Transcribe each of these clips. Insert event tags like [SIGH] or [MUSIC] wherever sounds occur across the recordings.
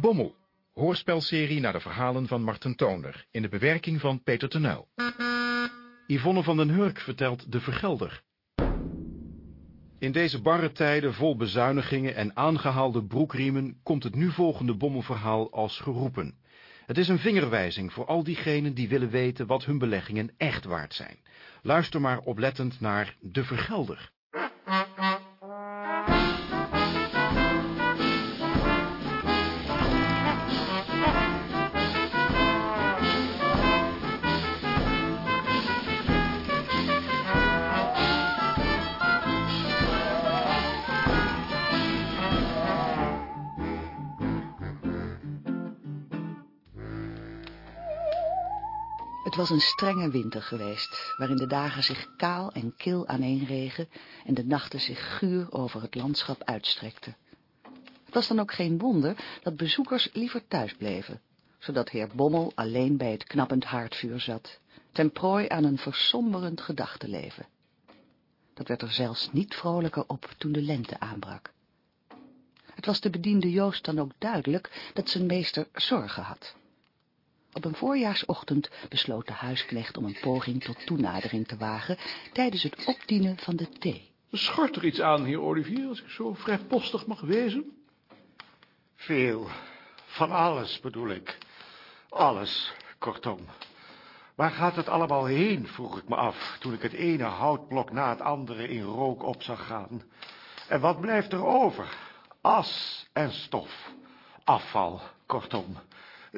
Bommel, hoorspelserie naar de verhalen van Marten Toonder, in de bewerking van Peter Tenuil. Yvonne van den Hurk vertelt De Vergelder. In deze barre tijden vol bezuinigingen en aangehaalde broekriemen komt het nu volgende bommelverhaal als geroepen. Het is een vingerwijzing voor al diegenen die willen weten wat hun beleggingen echt waard zijn. Luister maar oplettend naar De Vergelder. Was een strenge winter geweest, waarin de dagen zich kaal en kil aaneenregen en de nachten zich guur over het landschap uitstrekten. Het was dan ook geen wonder dat bezoekers liever thuis bleven, zodat heer Bommel alleen bij het knappend haardvuur zat, ten prooi aan een versomberend gedachtenleven. Dat werd er zelfs niet vrolijker op toen de lente aanbrak. Het was de bediende Joost dan ook duidelijk dat zijn meester zorgen had. Op een voorjaarsochtend besloot de huisknecht om een poging tot toenadering te wagen tijdens het opdienen van de thee. Schort er iets aan, heer Olivier, als ik zo vrijpostig mag wezen? Veel. Van alles bedoel ik. Alles, kortom. Waar gaat het allemaal heen, vroeg ik me af, toen ik het ene houtblok na het andere in rook op zag gaan. En wat blijft er over? As en stof. Afval, kortom.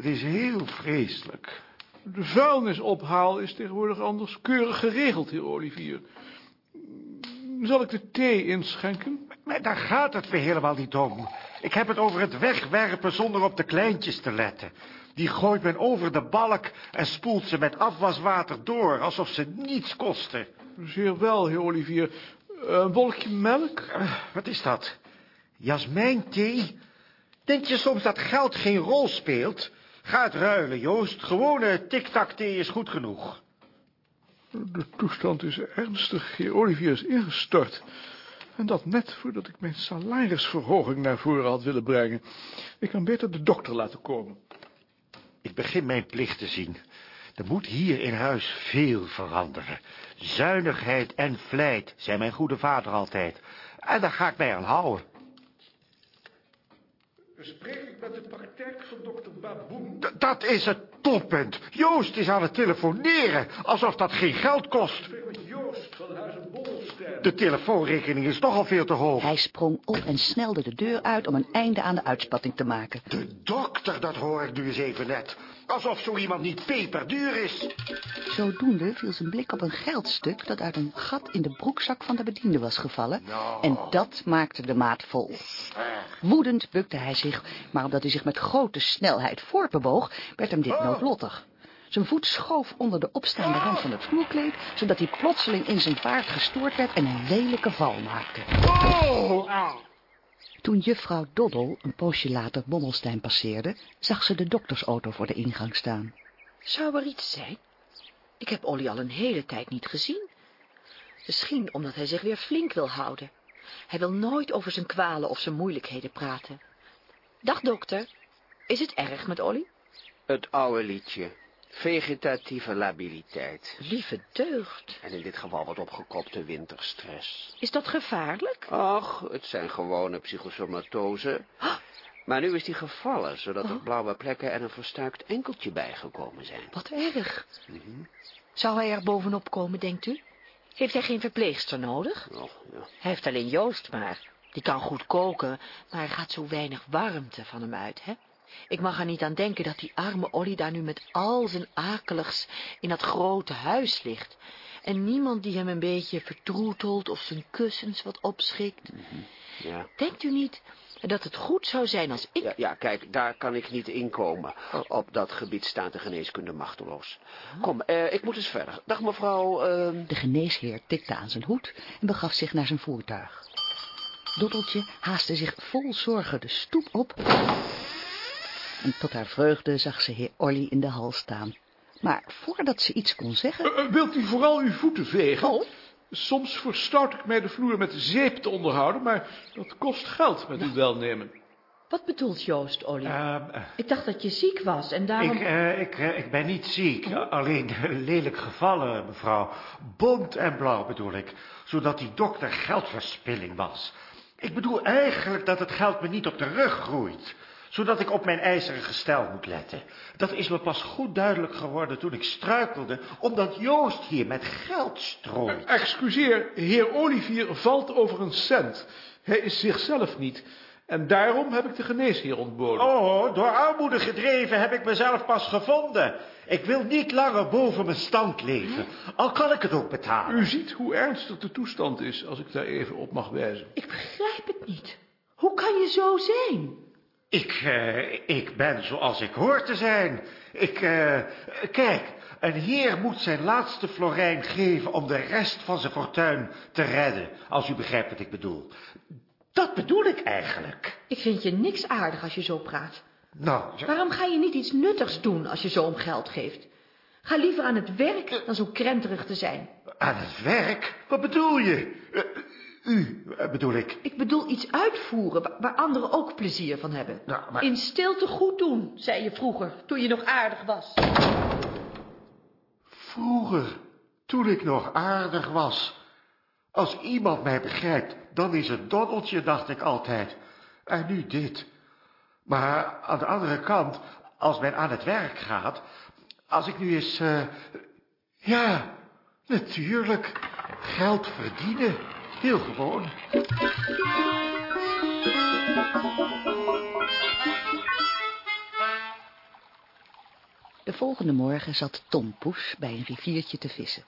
Het is heel vreselijk. De vuilnisophaal is tegenwoordig anders keurig geregeld, heer Olivier. Zal ik de thee inschenken? Maar daar gaat het weer helemaal niet om. Ik heb het over het wegwerpen zonder op de kleintjes te letten. Die gooit men over de balk en spoelt ze met afwaswater door, alsof ze niets kosten. Zeer wel, heer Olivier. Een wolkje melk? Uh, wat is dat? Jasmijnthee? Denk je soms dat geld geen rol speelt? Ga het ruilen, Joost. Gewone tik-tak-thee is goed genoeg. De toestand is ernstig. Heer Olivier is ingestort. En dat net voordat ik mijn salarisverhoging naar voren had willen brengen. Ik kan beter de dokter laten komen. Ik begin mijn plicht te zien. Er moet hier in huis veel veranderen. Zuinigheid en vlijt, zei mijn goede vader altijd. En daar ga ik mij aan houden. Spreek met de praktijk van dokter Baboen? Dat is het toppunt. Joost is aan het telefoneren, alsof dat geen geld kost. Ik met Joost van Huizen Bollenstein. De telefoonrekening is toch al veel te hoog. Hij sprong op en snelde de deur uit om een einde aan de uitspatting te maken. De dokter, dat hoor ik nu eens even net. Alsof zo iemand niet peperduur is. Zodoende viel zijn blik op een geldstuk dat uit een gat in de broekzak van de bediende was gevallen. Nou. En dat maakte de maat vol. Woedend bukte hij zich, maar omdat hij zich met grote snelheid voortbewoog, werd hem dit noodlottig. Zijn voet schoof onder de opstaande rand van het vloerkleed, zodat hij plotseling in zijn vaart gestoord werd en een lelijke val maakte. Oh! Toen juffrouw Doddel een poosje later Bommelstein passeerde, zag ze de doktersauto voor de ingang staan. Zou er iets zijn? Ik heb Olly al een hele tijd niet gezien. Misschien omdat hij zich weer flink wil houden. Hij wil nooit over zijn kwalen of zijn moeilijkheden praten. Dag, dokter. Is het erg met Olly? Het oude liedje. Vegetatieve labiliteit. Lieve deugd. En in dit geval wat opgekopte winterstress. Is dat gevaarlijk? Ach, het zijn gewone psychosomatose. Maar nu is die gevallen, zodat er blauwe plekken en een verstuikt enkeltje bijgekomen zijn. Wat erg. Zou hij er bovenop komen, denkt u? Heeft hij geen verpleegster nodig? Och, ja. Hij heeft alleen Joost maar. Die kan goed koken, maar er gaat zo weinig warmte van hem uit, hè? Ik mag er niet aan denken dat die arme Olly daar nu met al zijn akeligs in dat grote huis ligt. En niemand die hem een beetje vertroetelt of zijn kussens wat opschikt. ja. Denkt u niet dat het goed zou zijn als ik... Ja, ja, kijk, daar kan ik niet inkomen. Op dat gebied staat de geneeskunde machteloos. Kom, eh, ik moet eens verder. Dag mevrouw, ehm, De geneesheer tikte aan zijn hoed en begaf zich naar zijn voertuig. Doddeltje haastte zich vol zorgen de stoep op. En tot haar vreugde zag ze heer Olly in de hal staan. Maar voordat ze iets kon zeggen... Eh, eh, wilt u vooral uw voeten vegen? Oh. Soms verstout ik mij de vloer met zeep te onderhouden, maar dat kost geld met uw welnemen. Wat bedoelt Joost, Olly? Ehm, ik dacht dat je ziek was en daarom... ik, eh, ik, eh, ik ben niet ziek, alleen lelijk gevallen, mevrouw. Bont en blauw bedoel ik, zodat die dokter geldverspilling was. Ik bedoel eigenlijk dat het geld me niet op de rug groeit, zodat ik op mijn ijzeren gestel moet letten. Dat is me pas goed duidelijk geworden toen ik struikelde, omdat Joost hier met geld strooit. Excuseer, heer Olivier valt over een cent. Hij is zichzelf niet. En daarom heb ik de geneesheer ontboden. Oh, door armoede gedreven heb ik mezelf pas gevonden. Ik wil niet langer boven mijn stand leven, al kan ik het ook betalen. U ziet hoe ernstig de toestand is, als ik daar even op mag wijzen. Ik begrijp het niet. Hoe kan je zo zijn? Ik, eh, ik ben zoals ik hoor te zijn. Ik, eh, kijk, een heer moet zijn laatste florijn geven om de rest van zijn fortuin te redden, als u begrijpt wat ik bedoel. Dat bedoel ik eigenlijk. Ik vind je niks aardig als je zo praat. Nou, Waarom ga je niet iets nuttigs doen als je zo om geld geeft? Ga liever aan het werk dan zo krenterig te zijn. aan het werk? Wat bedoel je? U, eh, bedoel ik. Ik bedoel iets uitvoeren waar, waar anderen ook plezier van hebben. Nou, maar- In stilte goed doen, zei je vroeger, toen je nog aardig was. Vroeger, toen ik nog aardig was. Als iemand mij begrijpt, dan is het Donaldje, dacht ik altijd. En nu dit. Maar aan de andere kant, als men aan het werk gaat, als ik nu eens, eh, ja, natuurlijk, geld verdienen. Heel gewoon. De volgende morgen zat Tom Poes bij een riviertje te vissen.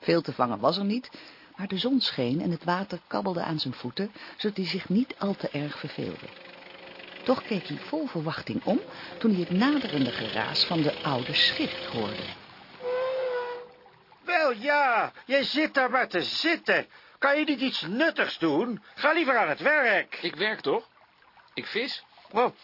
Veel te vangen was er niet, maar de zon scheen en het water kabbelde aan zijn voeten, zodat hij zich niet al te erg verveelde. Toch keek hij vol verwachting om toen hij het naderende geraas van de oude schicht hoorde. Wel ja, jij zit daar maar te zitten. Kan je niet iets nuttigs doen? Ga liever aan het werk. Ik werk toch? Ik vis? Oh,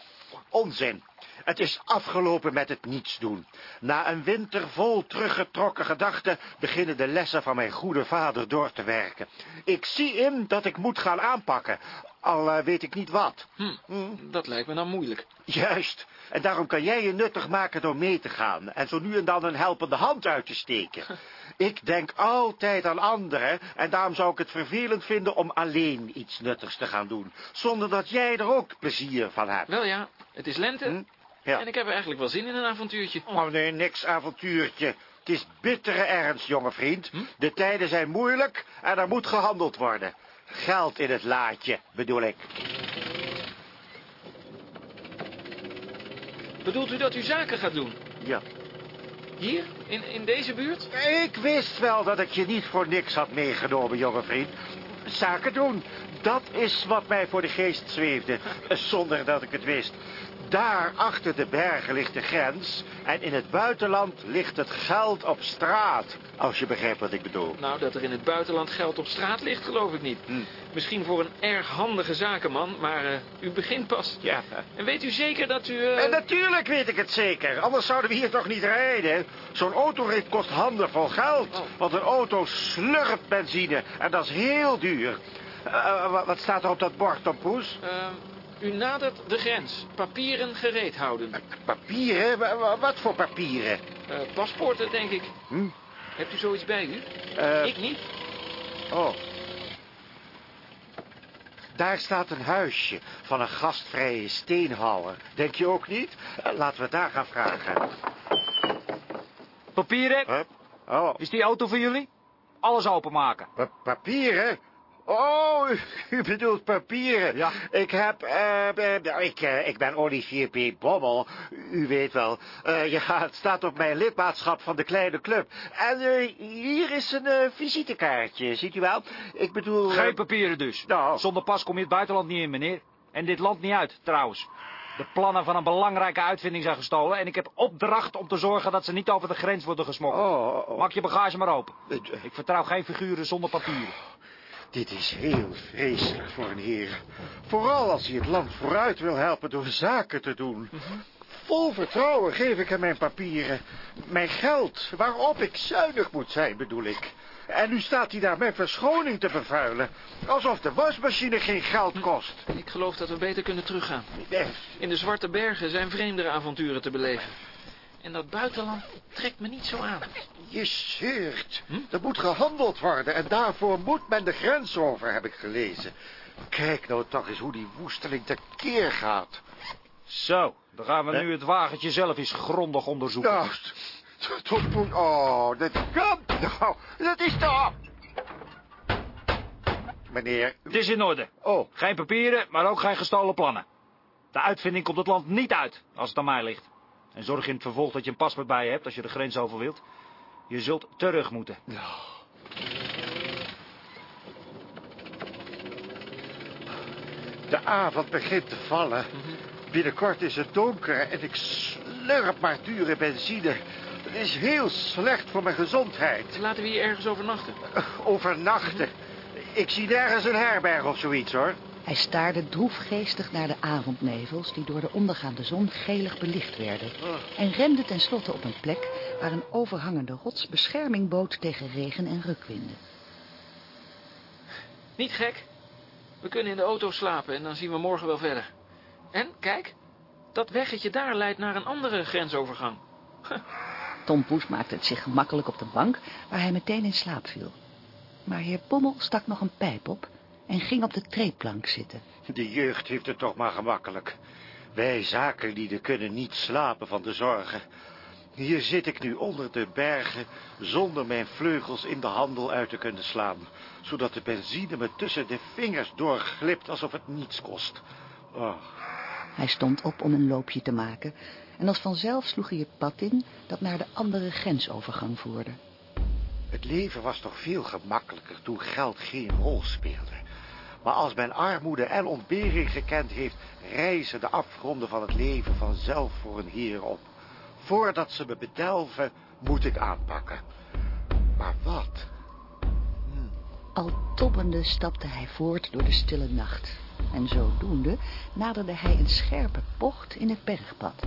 onzin. Het is afgelopen met het niets doen. Na een winter vol teruggetrokken gedachten beginnen de lessen van mijn goede vader door te werken. Ik zie in dat ik moet gaan aanpakken, al eh, weet ik niet wat. Hm, dat lijkt me dan moeilijk. Juist, en daarom kan jij je nuttig maken door mee te gaan en zo nu en dan een helpende hand uit te steken. [LAUGHS] Ik denk altijd aan anderen en daarom zou ik het vervelend vinden om alleen iets nuttigs te gaan doen, zonder dat jij er ook plezier van hebt. Wel ja, het is lente. Hm? Ja. En ik heb eigenlijk wel zin in een avontuurtje. Oh nee, niks avontuurtje. Het is bittere ernst, jonge vriend. De tijden zijn moeilijk en er moet gehandeld worden. Geld in het laadje, bedoel ik. Bedoelt u dat u zaken gaat doen? Ja. Hier? In, in deze buurt? Ik wist wel dat ik je niet voor niks had meegenomen, jonge vriend. Zaken doen, dat is wat mij voor de geest zweefde, [LAUGHS] zonder dat ik het wist. Daar achter de bergen ligt de grens en in het buitenland ligt het geld op straat, als je begrijpt wat ik bedoel. Nou, dat er in het buitenland geld op straat ligt, geloof ik niet. Hm. Misschien voor een erg handige zakenman, maar eh, u begint pas. Ja. En weet u zeker dat u... eh, En natuurlijk weet ik het zeker, anders zouden we hier toch niet rijden. Zo'n autorit kost handenvol geld, Oh. want een auto slurpt benzine en dat is heel duur. Eh, wa- wat staat er op dat bord, Tom Poes? Eh, u nadert de grens. Papieren gereed houden. Papieren? Wa- wa- Wat voor papieren? Eh, paspoorten, denk ik. Hm? Hebt u zoiets bij u? Eh, Ik niet. Oh. Daar staat een huisje van een gastvrije steenhouwer. Denk je ook niet? Eh, Laten we het daar gaan vragen. Papieren? Hup. Oh, Is die auto voor jullie? Alles openmaken. pa- papieren? Oh, [LAUGHS] u- bedoelt papieren. Ja. Ik heb, nou, ik, eh, ik ben Olivier P. Bommel. U weet wel. Eh, ja, het staat op mijn lidmaatschap van de kleine club. En hier is een visitekaartje, ziet u wel? Ik bedoel... Geen papieren dus. Nou. Zonder pas kom je het buitenland niet in, meneer. En dit land niet uit, trouwens. De plannen van een belangrijke uitvinding zijn gestolen... en ik heb opdracht om te zorgen dat ze niet over de grens worden gesmokkeld. Oh, oh, oh. Maak je bagage maar open. Ik vertrouw geen figuren zonder papieren. Dit is heel vreselijk voor een heer. Vooral als hij het land vooruit wil helpen door zaken te doen. Vol vertrouwen geef ik hem mijn papieren. Mijn geld, waarop ik zuinig moet zijn, bedoel ik. En nu staat hij daar mijn verschoning te vervuilen. Alsof de wasmachine geen geld kost. Ik geloof dat we beter kunnen teruggaan. In de Zwarte Bergen zijn vreemdere avonturen te beleven. En dat buitenland trekt me niet zo aan. Je zeurt. Hm? Er moet gehandeld worden en daarvoor moet men de grens over, heb ik gelezen. Kijk nou toch eens hoe die woesteling tekeer gaat. Zo, dan gaan we nu het wagentje zelf eens grondig onderzoeken. Nou, t- tot moet... Oh, dat kan... Nou, dat is toch... Meneer... Het is in orde. Oh, Geen papieren, maar ook geen gestolen plannen. De uitvinding komt het land niet uit, als het aan mij ligt. En zorg in het vervolg dat je een paspoort bij je hebt als je de grens over wilt. Je zult terug moeten. de avond begint te vallen. Binnenkort is het donker en ik slurp maar dure benzine. Het is heel slecht voor mijn gezondheid. Laten we hier ergens overnachten. Overnachten. Ik zie nergens een herberg of zoiets, hoor. Hij staarde droefgeestig naar de avondnevels die door de ondergaande zon gelig belicht werden. En rende tenslotte op een plek waar een overhangende rots bescherming bood tegen regen en rukwinden. Niet gek. We kunnen in de auto slapen en dan zien we morgen wel verder. En, kijk, dat weggetje daar leidt naar een andere grensovergang. [LAUGHS] Tom Poes maakte het zich gemakkelijk op de bank waar hij meteen in slaap viel. Maar heer Pommel stak nog een pijp op en ging op de treeplank zitten. De jeugd heeft het toch maar gemakkelijk. Wij zakenlieden kunnen niet slapen van de zorgen. Hier zit ik nu onder de bergen zonder mijn vleugels in de handel uit te kunnen slaan. Zodat de benzine me tussen de vingers doorglipt alsof het niets kost. Oh, Hij stond op om een loopje te maken en als vanzelf sloeg hij het pad in dat naar de andere grensovergang voerde. het leven was toch veel gemakkelijker toen geld geen rol speelde. Maar als men armoede en ontbering gekend heeft, rijzen de afgronden van het leven vanzelf voor een heer op. Voordat ze me bedelven, moet ik aanpakken. Maar wat? Al toppende stapte hij voort door de stille nacht. En zodoende naderde hij een scherpe bocht in het bergpad.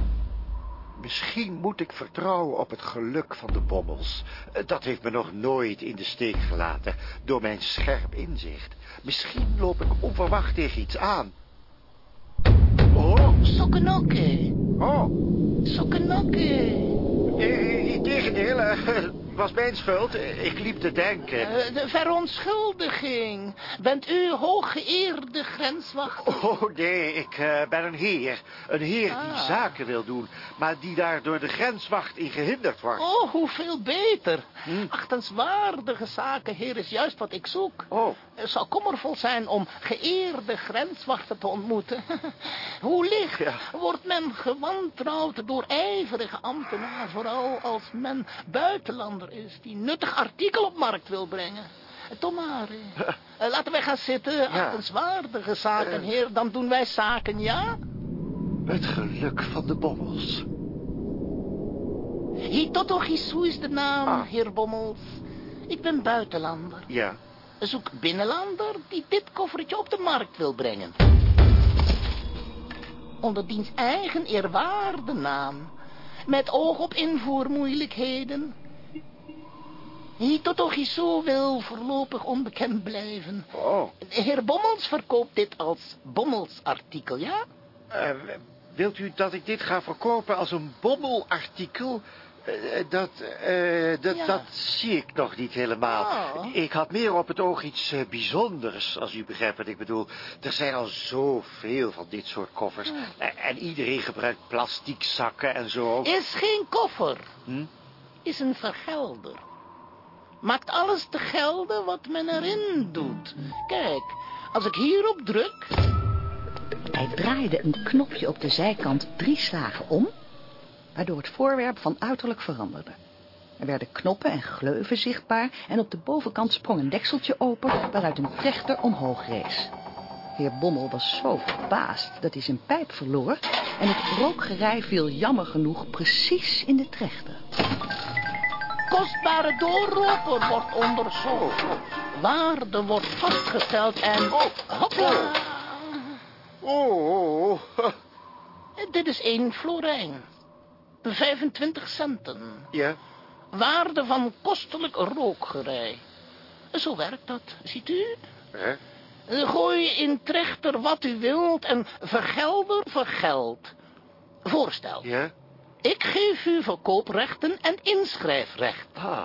Misschien moet ik vertrouwen op het geluk van de bommels. Eh, Dat heeft me nog nooit in de steek gelaten, door mijn scherp inzicht. Misschien loop ik onverwacht tegen iets aan. Oh, Sokkenokke, oh, sokkenokke. eh, integendeel, eh, het [LAUGHS] was mijn schuld. Ik liep te denken. Eh, de verontschuldiging. Bent u hooggeëerde grenswachter? Oh, nee, ik eh, ben een heer. Een heer die Ah. zaken wil doen, maar die daar door de grenswacht in gehinderd wordt. Oh, hoeveel beter. Hm. Achtenswaardige zaken, heer, is juist wat ik zoek. Oh, Het zal kommervol zijn om geëerde grenswachten te ontmoeten. [LAUGHS] Hoe licht Ja. wordt men gewantrouwd door ijverige ambtenaren, vooral als men buitenlander is die nuttig artikel op markt wil brengen. Tom maar, eh, laten wij gaan zitten. Achtenswaardige zaken, Eh. heer, dan doen wij zaken, ja? het geluk van de bommels. Hitoto is de naam, Ah. heer Bommels. Ik ben buitenlander. Ja, Zoek binnenlander die dit koffertje op de markt wil brengen. Onder diens eigen eerwaarde naam. Met oog op invoermoeilijkheden. Hitoto Gisu wil voorlopig onbekend blijven. oh. De heer Bommels verkoopt dit als Bommelsartikel, ja? Eh, wilt u dat ik dit ga verkopen als een bommelartikel? Eh, dat, eh, dat, Ja. dat zie ik nog niet helemaal. Oh. Ik had meer op het oog iets eh, bijzonders, als u begrijpt wat ik bedoel. Er zijn al zoveel van dit soort koffers. En, en iedereen gebruikt plastic zakken en zo. Is geen koffer. Hm? Is een vergelder. Maakt alles te gelden wat men erin doet. Kijk, als ik hierop druk... Hij draaide een knopje op de zijkant drie slagen om, waardoor het voorwerp van uiterlijk veranderde. Er werden knoppen en gleuven zichtbaar en op de bovenkant sprong een dekseltje open waaruit een trechter omhoog rees. Heer Bommel was zo verbaasd dat hij zijn pijp verloor en het rookgerei viel jammer genoeg precies in de trechter. Kostbare doorroper wordt onderzocht. Waarde wordt vastgesteld en... Hopla! Oh, oh, oh. [LAUGHS] Dit is één florijn. 25 centen. Ja? Waarde van kostelijk rookgerei. Zo werkt dat, ziet u? Hè? Gooi in trechter wat u wilt en vergelder vergeld. Voorstel. Ja? Ik geef u verkooprechten en inschrijfrecht. Ah.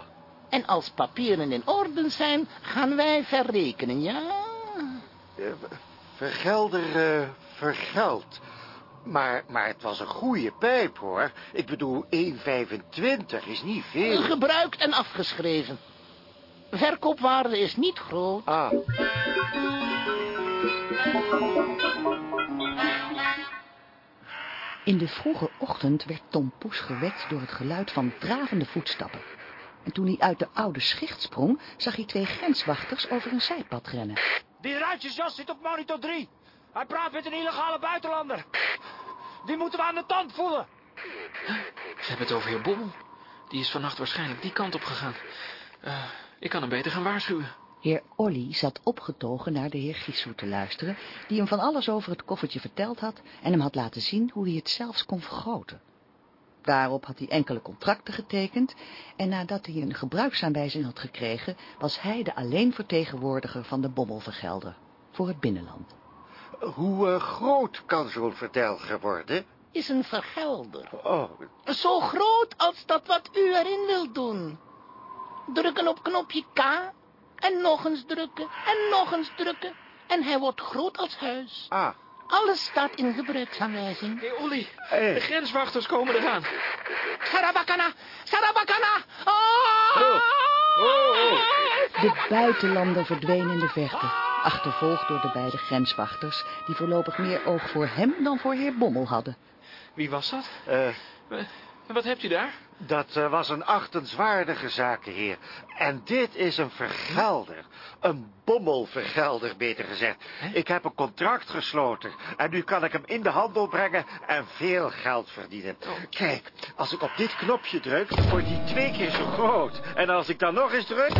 En als papieren in orde zijn, gaan wij verrekenen, ja? eh, Vergelder, eh, vergeld. Maar, maar het was een goede pijp, hoor. Ik bedoel, 1,25 is niet veel. Gebruikt en afgeschreven. Verkoopwaarde is niet groot. Ah. In de vroege ochtend werd Tom Poes gewekt door het geluid van dravende voetstappen. En toen hij uit de oude schicht sprong, zag hij twee grenswachters over een zijpad rennen. Die ruitjesjas zit op monitor 3. Hij praat met een illegale buitenlander. Die moeten we aan de tand voelen. Ze hebben het over heer Bommel. Die is vannacht waarschijnlijk die kant op gegaan. Eh, ik kan hem beter gaan waarschuwen. Heer Olly zat opgetogen naar de heer Gissou te luisteren, die hem van alles over het koffertje verteld had en hem had laten zien hoe hij het zelfs kon vergroten. Daarop had hij enkele contracten getekend en nadat hij een gebruiksaanwijzing had gekregen, was hij de alleenvertegenwoordiger van de bommelvergelder voor het binnenland. Hoe eh, groot kan zo'n vertelger worden? Is een vergelder. Oh, Zo groot als dat wat u erin wilt doen. Drukken op knopje K. En nog eens drukken. En nog eens drukken. En hij wordt groot als huis. ah. Alles staat in gebruiksaanwijzing. Hé, Olly, Eh. de grenswachters komen eraan. Sarabakana! Sarabakana! Oh! De buitenlander verdween in de verte, achtervolgd door de beide grenswachters, die voorlopig meer oog voor hem dan voor heer Bommel hadden. Wie was dat? Eh, wat hebt u daar? dat eh, was een achtenswaardige zakenheer. En dit is een vergelder. Een bommelvergelder, beter gezegd. Ik heb een contract gesloten. En nu kan ik hem in de handel brengen en veel geld verdienen. Kijk, als ik op dit knopje druk, wordt hij twee keer zo groot. En als ik dan nog eens druk,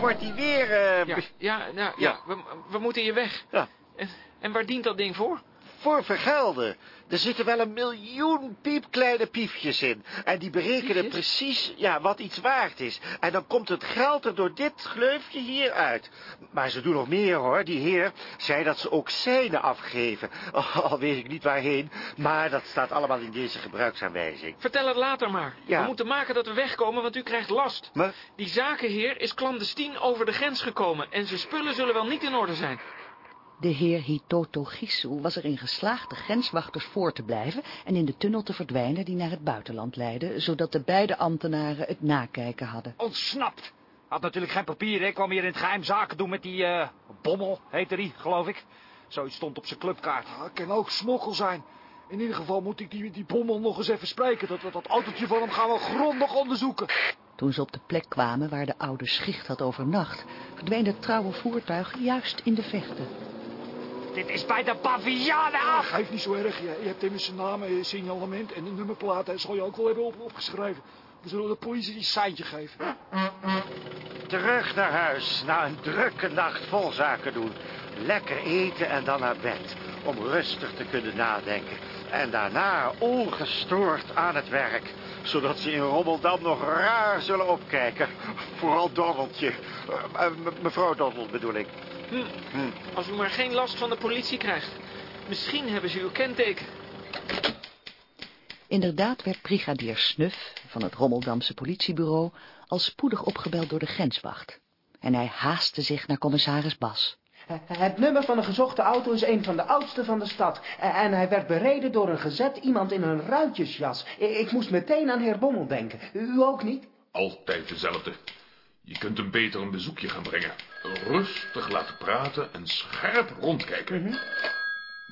wordt hij weer... eh, Ja, ja, nou, ja, Ja. we, we moeten hier weg. Ja. En, en waar dient dat ding voor? Voor vergelden. Er zitten wel een miljoen piepkleine piefjes in. En die berekenen Piefjes? precies ja, wat iets waard is. En dan komt het geld er door dit gleufje hier uit. Maar ze doen nog meer hoor. Die heer zei dat ze ook seinen afgeven. [LAUGHS] Al weet ik niet waarheen. Maar dat staat allemaal in deze gebruiksaanwijzing. Vertel het later maar. Ja. We moeten maken dat we wegkomen, want u krijgt last. Maar Die zakenheer is clandestien over de grens gekomen en zijn spullen zullen wel niet in orde zijn. De heer Hitoto Gissou was erin geslaagd de grenswachters voor te blijven en in de tunnel te verdwijnen die naar het buitenland leidde, zodat de beide ambtenaren het nakijken hadden. Ontsnapt. Had natuurlijk geen papieren. Ik kwam hier in het geheim zaken doen met die eh, Bommel, heette die, geloof ik. Zoiets stond op zijn clubkaart. Ja, het kan ook smokkel zijn. In ieder geval moet ik die, die bommel nog eens even spreken. Dat, dat, dat autootje van hem gaan we grondig onderzoeken. Toen ze op de plek kwamen waar de oude schicht had overnacht, verdween het trouwe voertuig juist in de vechten. Dit is bij de Bavianen af. Geef niet zo erg. Je, je hebt immers zijn naam, eh, signalement en de nummerplaat. Dat zal je ook wel hebben op, opgeschreven. We zullen de politie die seintje geven. terug naar huis. Na een drukke nacht vol zaken doen. Lekker eten en dan naar bed. Om rustig te kunnen nadenken. En daarna ongestoord aan het werk. Zodat ze in Rommeldam nog raar zullen opkijken. Vooral Donaldje. Eh, me- mevrouw Donald bedoel ik. Hm. Als u maar geen last van de politie krijgt. Misschien hebben ze uw kenteken. Inderdaad werd brigadier Snuf van het Rommeldamse politiebureau al spoedig opgebeld door de grenswacht. En hij haastte zich naar commissaris Bas. Het nummer van de gezochte auto is een van de oudste van de stad. En hij werd bereden door een gezet iemand in een ruitjesjas. Ik moest meteen aan heer Bommel denken. U ook niet? Altijd dezelfde. Je kunt hem beter een bezoekje gaan brengen. Rustig laten praten en scherp rondkijken.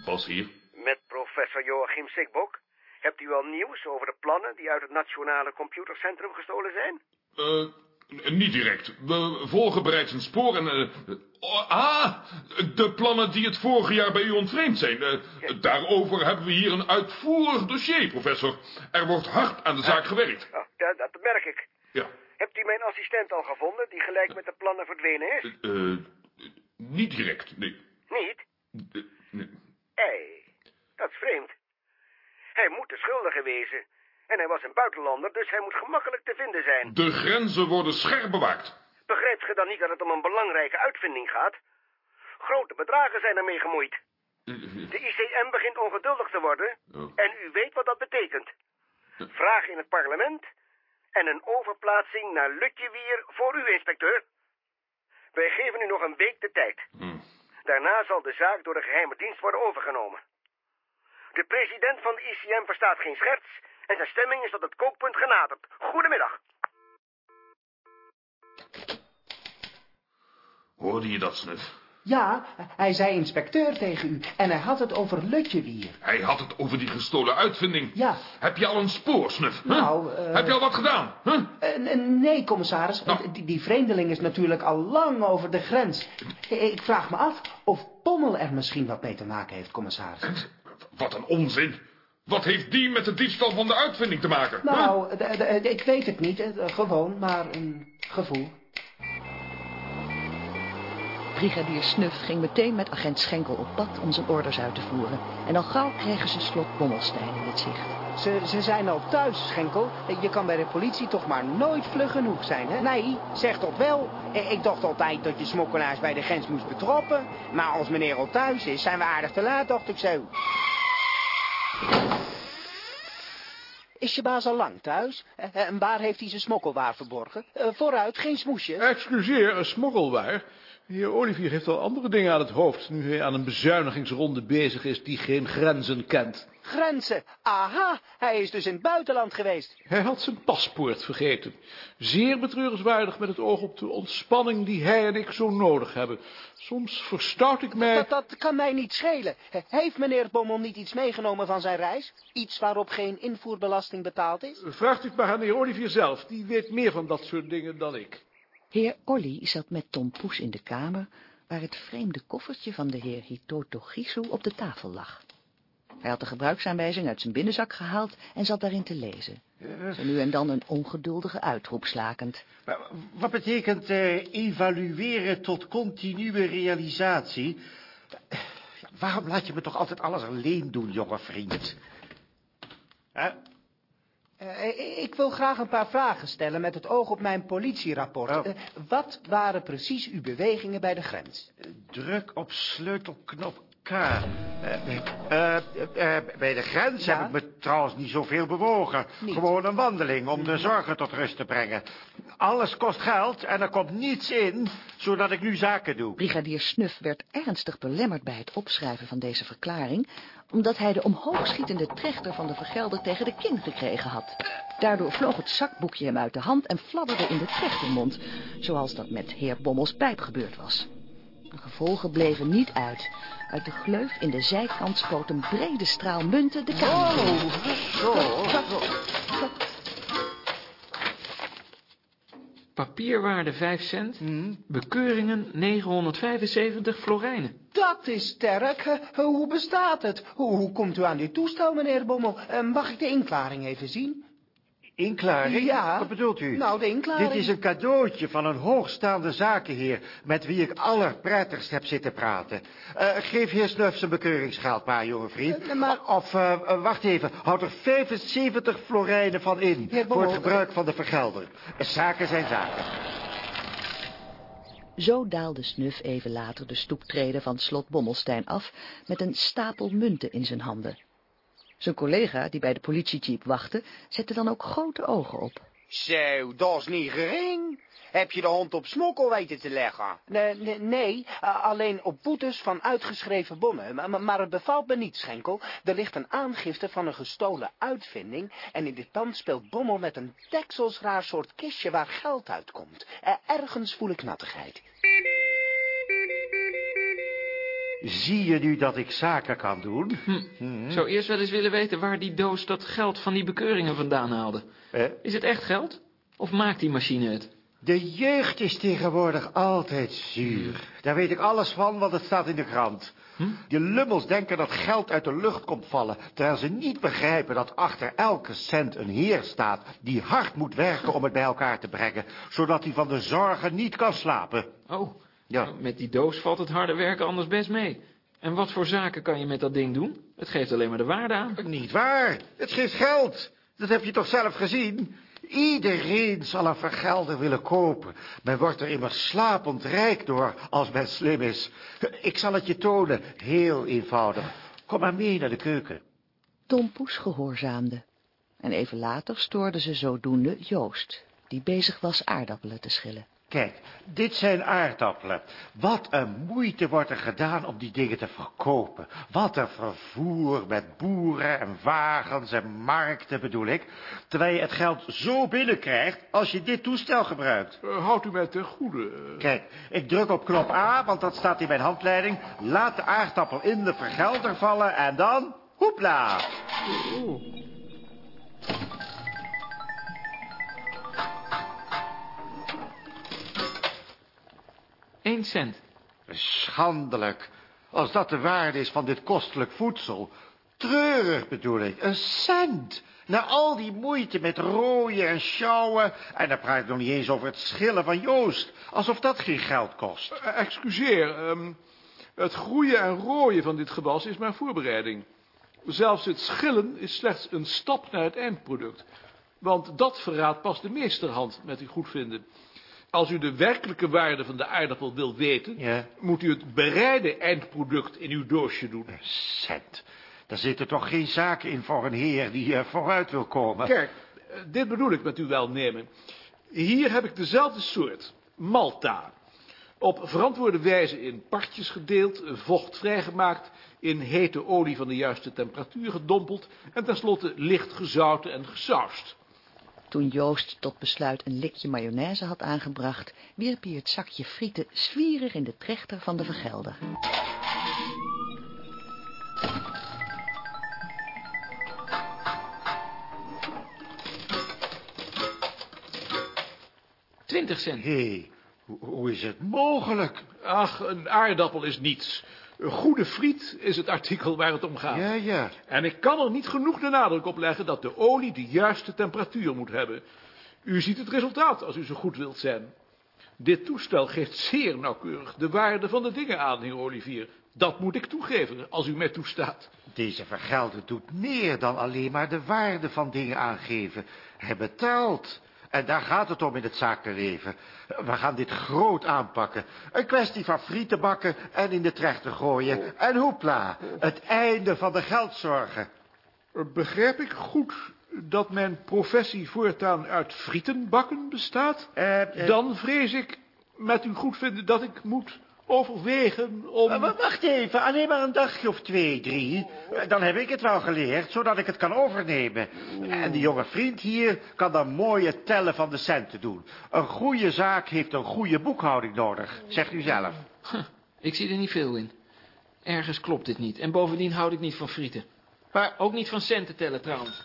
Bas hier. Met professor Joachim Sikbok. Hebt u al nieuws over de plannen die uit het Nationale Computercentrum gestolen zijn? Eh, niet direct. We volgen bereids een spoor en... eh, oh, ah, de plannen die het vorige jaar bij u ontvreemd zijn. Eh, Daarover hebben we hier een uitvoerig dossier, professor. Er wordt hard aan de zaak gewerkt. Oh, dat, dat merk ik. Ja. Hebt u mijn assistent al gevonden die gelijk met de plannen verdwenen is? Eh, niet direct, nee. Niet? Nee. Ei, dat is vreemd. Hij moet de schuldige wezen. En hij was een buitenlander, dus hij moet gemakkelijk te vinden zijn. De grenzen worden scherp bewaakt. Begrijpt ge dan niet dat het om een belangrijke uitvinding gaat? Grote bedragen zijn ermee gemoeid. [LAUGHS] De ICM begint ongeduldig te worden. Oh. En u weet wat dat betekent. Vraag in het parlement en een overplaatsing naar Lutjewier voor uw inspecteur. Wij geven u nog een week de tijd. Hm. Daarna zal de zaak door de geheime dienst worden overgenomen. De president van de ICM verstaat geen scherts en zijn stemming is tot het kookpunt genaderd. Goedemiddag. Hoorde je dat, Snuf? Ja, hij zei inspecteur tegen u en hij had het over Lutjewier. Hij had het over die gestolen uitvinding. Ja. Heb je al een spoor, Snuf? huh? Nou, eh, Heb je al wat gedaan? huh? Eh, nee, commissaris. Nou. Die, die vreemdeling is natuurlijk al lang over de grens. Ik vraag me af of Pommel er misschien wat mee te maken heeft, commissaris. Wat een onzin. Wat heeft die met de diefstal van de uitvinding te maken? Nou, ik weet het niet. eh, Gewoon, maar een gevoel. Brigadier Snuf ging meteen met agent Schenkel op pad om zijn orders uit te voeren. En al gauw kregen ze slot Bommelstein in het zicht. Ze, ze zijn al thuis, Schenkel. Eh, Je kan bij de politie toch maar nooit vlug genoeg zijn, hè? Nee, zeg dat wel. Eh, Ik dacht altijd dat je smokkelaars bij de grens moest betroppen. Maar als meneer al thuis is, zijn we aardig te laat, dacht ik zo. Is je baas al lang thuis? Eh, En waar heeft hij zijn smokkelwaar verborgen? Eh, vooruit, geen smoesje. Excuseer, een smokkelwaar. De heer Olivier heeft al andere dingen aan het hoofd... nu hij aan een bezuinigingsronde bezig is die geen grenzen kent. Grenzen. Aha, hij is dus in het buitenland geweest. Hij had zijn paspoort vergeten. Zeer betreurenswaardig met het oog op de ontspanning die hij en ik zo nodig hebben. Soms verstout ik mij... Dat, dat kan mij niet schelen. Heeft meneer Bommel niet iets meegenomen van zijn reis? Iets waarop geen invoerbelasting betaald is? Vraagt u het maar aan de heer Olivier zelf. Die weet meer van dat soort dingen dan ik. Heer Olly zat met Tom Poes in de kamer, waar het vreemde koffertje van de heer Hitoto Gisu op de tafel lag. Hij had de gebruiksaanwijzing uit zijn binnenzak gehaald en zat daarin te lezen. Zo nu en dan een ongeduldige uitroep slakend. Maar Wat betekent eh, evalueren tot continue realisatie? Ja, Waarom laat je me toch altijd alles alleen doen, jonge vriend? Hè? Eh, ik wil graag een paar vragen stellen met het oog op mijn politierapport. Oh. Eh, wat waren precies uw bewegingen bij de grens? Druk op sleutelknop K. Eh, eh, eh, bij de grens Ja? heb ik me trouwens niet zoveel bewogen. Niet? Gewoon een wandeling om de zorgen tot rust te brengen. Alles kost geld en er komt niets in, zodat ik nu zaken doe. Brigadier Snuf werd ernstig belemmerd bij het opschrijven van deze verklaring, omdat hij de omhoogschietende trechter van de vergelder tegen de kin gekregen had. Daardoor vloog het zakboekje hem uit de hand en fladderde in de trechtermond, zoals dat met heer Bommels pijp gebeurd was. De gevolgen bleven niet uit. Uit de gleuf in de zijkant schoot een brede straal munten de kamer in. Papierwaarde 5 cent. Bekeuringen 975 florijnen. Dat is sterk. Hoe bestaat het? Hoe, hoe komt u aan dit toestel, meneer Bommel? Eh, mag ik de inklaring even zien? Inklaring? Ja. Wat bedoelt u? Nou, de inklaring. Dit is een cadeautje van een hoogstaande zakenheer... met wie ik allerprettigst heb zitten praten. Eh, geef heer Snuf zijn bekeuringsgeld maar, jonge vriend. Eh, maar- Of, eh, wacht even, houd er 75 florijnen van in... Heer voor het gebruik van de vergelder. Zaken zijn zaken. Zo daalde Snuf even later de stoeptreden van slot Bommelstein af met een stapel munten in zijn handen. Zijn collega, die bij de politiejeep wachtte, zette dan ook grote ogen op. Zo, dat is niet gering. Heb je de hond op smokkel weten te leggen? Nee, nee, nee alleen op boetes van uitgeschreven bonnen. Maar, het bevalt me niet, Schenkel. Er ligt een aangifte van een gestolen uitvinding... en in dit pand speelt Bommel met een deksels raar soort kistje waar geld uitkomt. Eh, ergens voel ik nattigheid. Zie je nu dat ik zaken kan doen? Ik zou eerst wel eens willen weten waar die doos dat geld van die bekeuringen vandaan haalde. Eh, Is het echt geld? Of maakt die machine het? De jeugd is tegenwoordig altijd zuur. Daar weet ik alles van, want het staat in de krant. Die lummels denken dat geld uit de lucht komt vallen... terwijl ze niet begrijpen dat achter elke cent een heer staat... die hard moet werken om het bij elkaar te brengen... zodat hij van de zorgen niet kan slapen. Oh, Ja. nou, met die doos valt het harde werken anders best mee. En wat voor zaken kan je met dat ding doen? Het geeft alleen maar de waarde aan. Niet waar. Het geeft geld. Dat heb je toch zelf gezien? Iedereen zal een vergelder willen kopen. Men wordt er immers slapend rijk door, als men slim is. Ik zal het je tonen, heel eenvoudig. Kom maar mee naar de keuken. Tom Poes gehoorzaamde. En even later stoorde ze zodoende Joost, die bezig was aardappelen te schillen. Kijk, dit zijn aardappelen. Wat een moeite wordt er gedaan om die dingen te verkopen. Wat een vervoer met boeren en wagens en markten bedoel ik. Terwijl je het geld zo binnenkrijgt als je dit toestel gebruikt. Uh, houdt u mij ten goede? Kijk, ik druk op knop A, want dat staat in mijn handleiding. Laat de aardappel in de vergelder vallen en dan... Hoepla! Oh. Eén cent. Schandelijk. Als dat de waarde is van dit kostelijk voedsel. Treurig bedoel ik. Een cent. Na al die moeite met rooien en sjouwen. En dan praat ik nog niet eens over het schillen van Joost. Alsof dat geen geld kost. Uh, excuseer. Um, het groeien en rooien van dit gewas is mijn voorbereiding. Zelfs het schillen is slechts een stap naar het eindproduct. Want dat verraadt pas de meesterhand met uw goedvinden. Als u de werkelijke waarde van de aardappel wilt weten... Ja. moet u het bereide eindproduct in uw doosje doen. Een cent. Daar zitten toch geen zaken in voor een heer die uh, vooruit wil komen. Kijk, uh, dit bedoel ik met uw welnemen. Hier heb ik dezelfde soort. Malta. Op verantwoorde wijze in partjes gedeeld, vocht vrijgemaakt... in hete olie van de juiste temperatuur gedompeld... en tenslotte licht gezouten en gesausd. Toen Joost tot besluit een likje mayonaise had aangebracht, wierp hij het zakje frieten zwierig in de trechter van de vergelder. Twintig cent. Hé, hey, hoe is het mogelijk? Ach, een aardappel is niets. Een goede friet is het artikel waar het om gaat. Ja, ja. En ik kan er niet genoeg de nadruk op leggen dat de olie de juiste temperatuur moet hebben. U ziet het resultaat als u zo goed wilt zijn. Dit toestel geeft zeer nauwkeurig de waarde van de dingen aan, heer Olivier. Dat moet ik toegeven, als u mij toestaat. Deze vergelder doet meer dan alleen maar de waarde van dingen aangeven. Hij betaalt. En daar gaat het om in het zakenleven. We gaan dit groot aanpakken. Een kwestie van frieten bakken en in de trechter gooien. En hoepla, het einde van de geldzorgen. Begrijp ik goed dat mijn professie voortaan uit frieten bakken bestaat? Uh, uh, Dan vrees ik met uw goedvinden dat ik moet overwegen om... Uh, wacht even, alleen maar een dagje of twee, drie. Dan heb ik het wel geleerd, zodat ik het kan overnemen. En die jonge vriend hier kan dan mooie tellen van de centen doen. Een goede zaak heeft een goede boekhouding nodig, zegt u zelf. Huh, ik zie er niet veel in. Ergens klopt dit niet. En bovendien houd ik niet van frieten. Maar ook niet van centen tellen trouwens.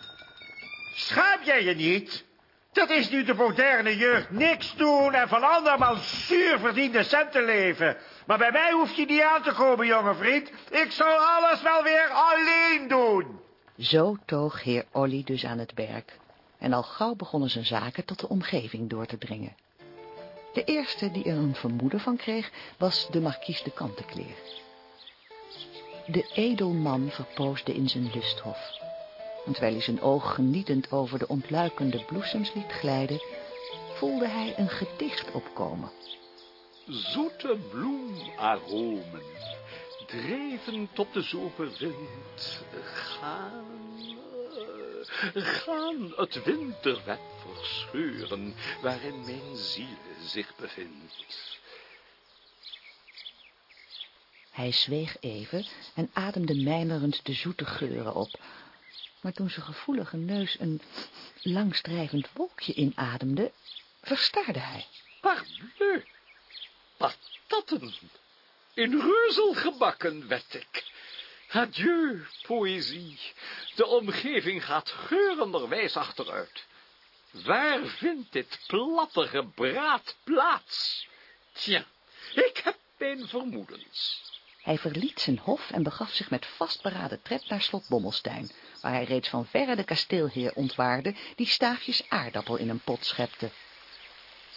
Schaap jij je niet? Dat is nu de moderne jeugd. Niks doen en van andermans zuur verdiende centen leven. Maar bij mij hoef je niet aan te komen, jonge vriend. Ik zal alles wel weer alleen doen. Zo toog heer Olly dus aan het werk. En al gauw begonnen zijn zaken tot de omgeving door te dringen. De eerste die er een vermoeden van kreeg, was de markies de Kantekleer. De edelman verpoosde in zijn lusthof. En terwijl hij zijn oog genietend over de ontluikende bloesems liet glijden, voelde hij een gedicht opkomen. Zoete bloemaromen, dreven tot de zomerwind, gaan, gaan het winterweb verscheuren, waarin mijn ziel zich bevindt. Hij zweeg even en ademde mijmerend de zoete geuren op, maar toen zijn gevoelige neus een langstrijvend wolkje inademde, verstaarde hij. Parbleu, patatten, in reuzel gebakken werd ik. Adieu, poëzie, de omgeving gaat geurenderwijs achteruit. Waar vindt dit platte gebraad plaats? Tja, ik heb mijn vermoedens. Hij verliet zijn hof en begaf zich met vastberaden tred naar slot Bommelstein, waar hij reeds van verre de kasteelheer ontwaarde, die staafjes aardappel in een pot schepte.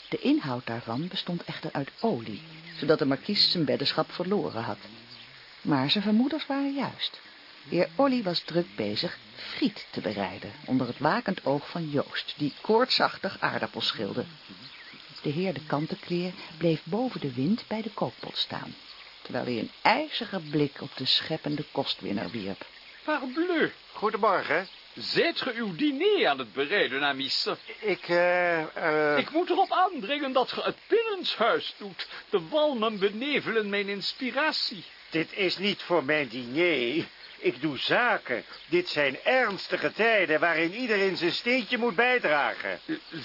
De inhoud daarvan bestond echter uit olie, zodat de markies zijn beddenschap verloren had. Maar zijn vermoeders waren juist. Heer Olly was druk bezig friet te bereiden... onder het wakend oog van Joost, die koortsachtig aardappels schilde. De heer de kantenkleer bleef boven de wind bij de kookpot staan... terwijl hij een ijzige blik op de scheppende kostwinner wierp. Parbleu. Goedemorgen. Zijt ge uw diner aan het bereiden, Amice? Ik, eh, eh... Ik moet erop aandringen dat ge het binnenshuis doet. De walmen benevelen mijn inspiratie. Dit is niet voor mijn diner. Ik doe zaken. Dit zijn ernstige tijden waarin iedereen zijn steentje moet bijdragen.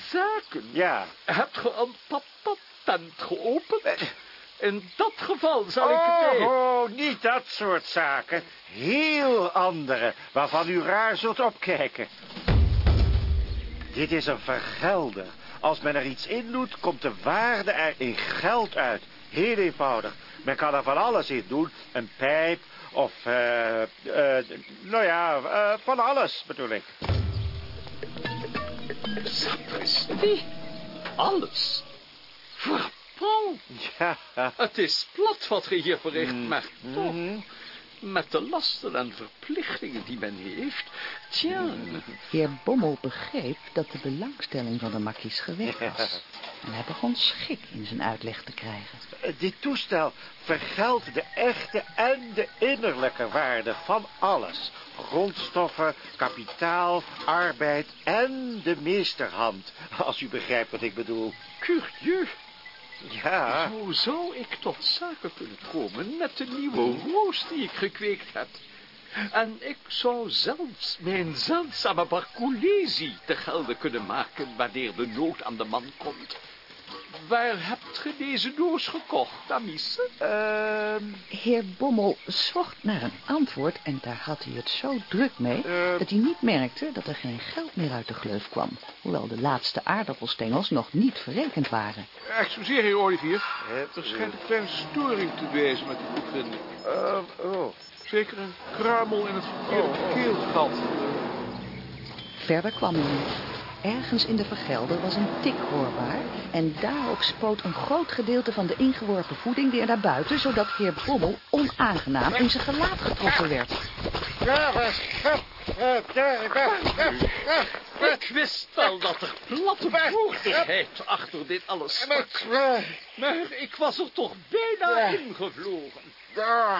Zaken? Ja. Hebt ge een patent geopend? In dat geval zal ik oh, het... Oh, niet dat soort zaken. Heel andere, waarvan u raar zult opkijken. Dit is een vergelder. Als men er iets in doet, komt de waarde er in geld uit. Heel eenvoudig. Men kan er van alles in doen. Een pijp of, eh, uh, nou ja, uh, van alles bedoel ik. Sapristi, alles. Verpand. Ja. Het is plat wat ge hier verricht, Mm. maar toch... Mhm. Met de lasten en verplichtingen die men heeft... Tja, Heer Bommel begreep dat de belangstelling van de markies gewekt was. En hij begon schik in zijn uitleg te krijgen. Eh, Dit toestel vergeldt de echte en de innerlijke waarde van alles. Grondstoffen, kapitaal, arbeid en de meesterhand. Als u begrijpt wat ik bedoel. curieux. Ja, Zo zou ik tot zaken kunnen komen met de nieuwe roos die ik gekweekt heb. En ik zou zelfs mijn zeldzame barcolesi te gelden kunnen maken wanneer de nood aan de man komt. Waar hebt ge deze doos gekocht, Amice? ehm, Heer Bommel zocht naar een antwoord en daar had hij het zo druk mee... Eh. dat hij niet merkte dat er geen geld meer uit de gleuf kwam. Hoewel de laatste aardappelstengels nog niet verrekend waren. Excuseer, heer Olivier. Het, Er schijnt een kleine storing te wezen met uw goedvinding. eh, oh. Zeker een kruimel in het verkeerde keelgat. Verder kwam hij niet. Ergens in de vergelder was een tik hoorbaar... en daarop spoot een groot gedeelte van de ingeworpen voeding weer naar buiten... zodat heer Bommel onaangenaam in zijn gelaat getroffen werd. Ik wist wel dat er plattevoertigheid achter dit alles stak. Maar ik was er toch bijna ingevlogen. Uh,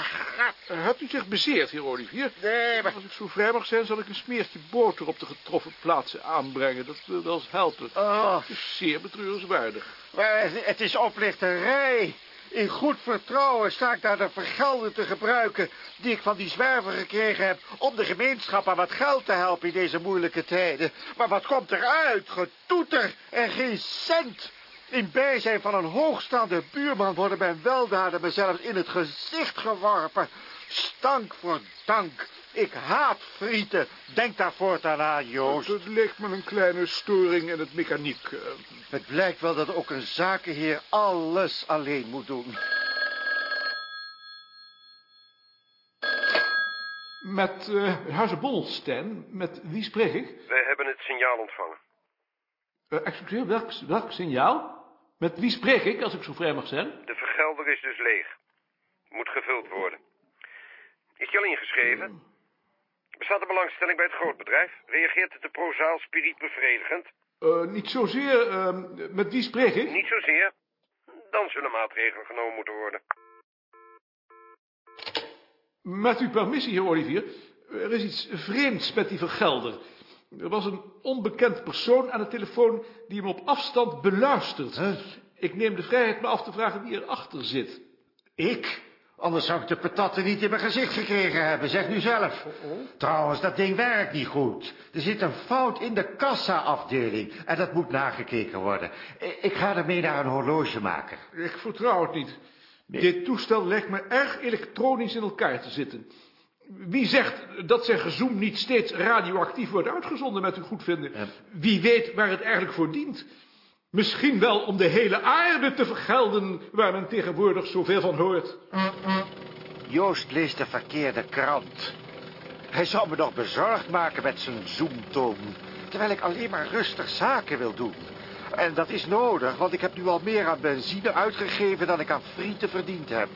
hebt u zich bezeerd, heer Olivier? Nee, maar... Als ik zo vrij mag zijn, zal ik een smeertje boter op de getroffen plaatsen aanbrengen. Dat wil wel eens helpen. Oh, Het is zeer betreurenswaardig. maar het- het is oplichterij. In goed vertrouwen sta ik daar de vergelden te gebruiken... die ik van die zwerver gekregen heb... om de gemeenschap aan wat geld te helpen in deze moeilijke tijden. Maar wat komt eruit? Getoeter en geen cent. In bijzijn van een hoogstaande buurman worden mijn weldaden mezelf in het gezicht geworpen. Stank voor dank. Ik haat frieten. Denk daar voortaan aan, Joost. Het leek me een kleine storing in het mechaniek. eh. Het blijkt wel dat ook een zakenheer alles alleen moet doen. Met uh, Huizen Bolstein, met wie spreek ik? Wij hebben het signaal ontvangen. Uh, excuseer, welk, welk signaal? Met wie spreek ik, als ik zo vrij mag zijn? De vergelder is dus leeg. Moet gevuld worden. Is die al ingeschreven? Bestaat er belangstelling bij het grootbedrijf? Reageert het de prozaal spiriet bevredigend? Uh, niet zozeer, uh, met wie spreek ik? Niet zozeer. Dan zullen maatregelen genomen moeten worden. Met uw permissie, heer Olivier. Er is iets vreemds met die vergelder. Er was een onbekend persoon aan de telefoon die hem op afstand beluistert. Ik neem de vrijheid me af te vragen wie erachter zit. Ik? Anders zou ik de patatten niet in mijn gezicht gekregen hebben, zeg nu zelf. Trouwens, dat ding werkt niet goed. Er zit een fout in de kassa-afdeling en dat moet nagekeken worden. Ik ga ermee naar een horlogemaker. Ik vertrouw het niet. Dit toestel lijkt me erg elektronisch in elkaar te zitten. Wie zegt dat zijn gezoem niet steeds radioactief wordt uitgezonden met uw goedvinden? Wie weet waar het eigenlijk voor dient? Misschien wel om de hele aarde te vergelden waar men tegenwoordig zoveel van hoort. Joost leest de verkeerde krant. Hij zou me nog bezorgd maken met zijn zoomtoon, terwijl ik alleen maar rustig zaken wil doen. En dat is nodig, want ik heb nu al meer aan benzine uitgegeven dan ik aan frieten verdiend heb.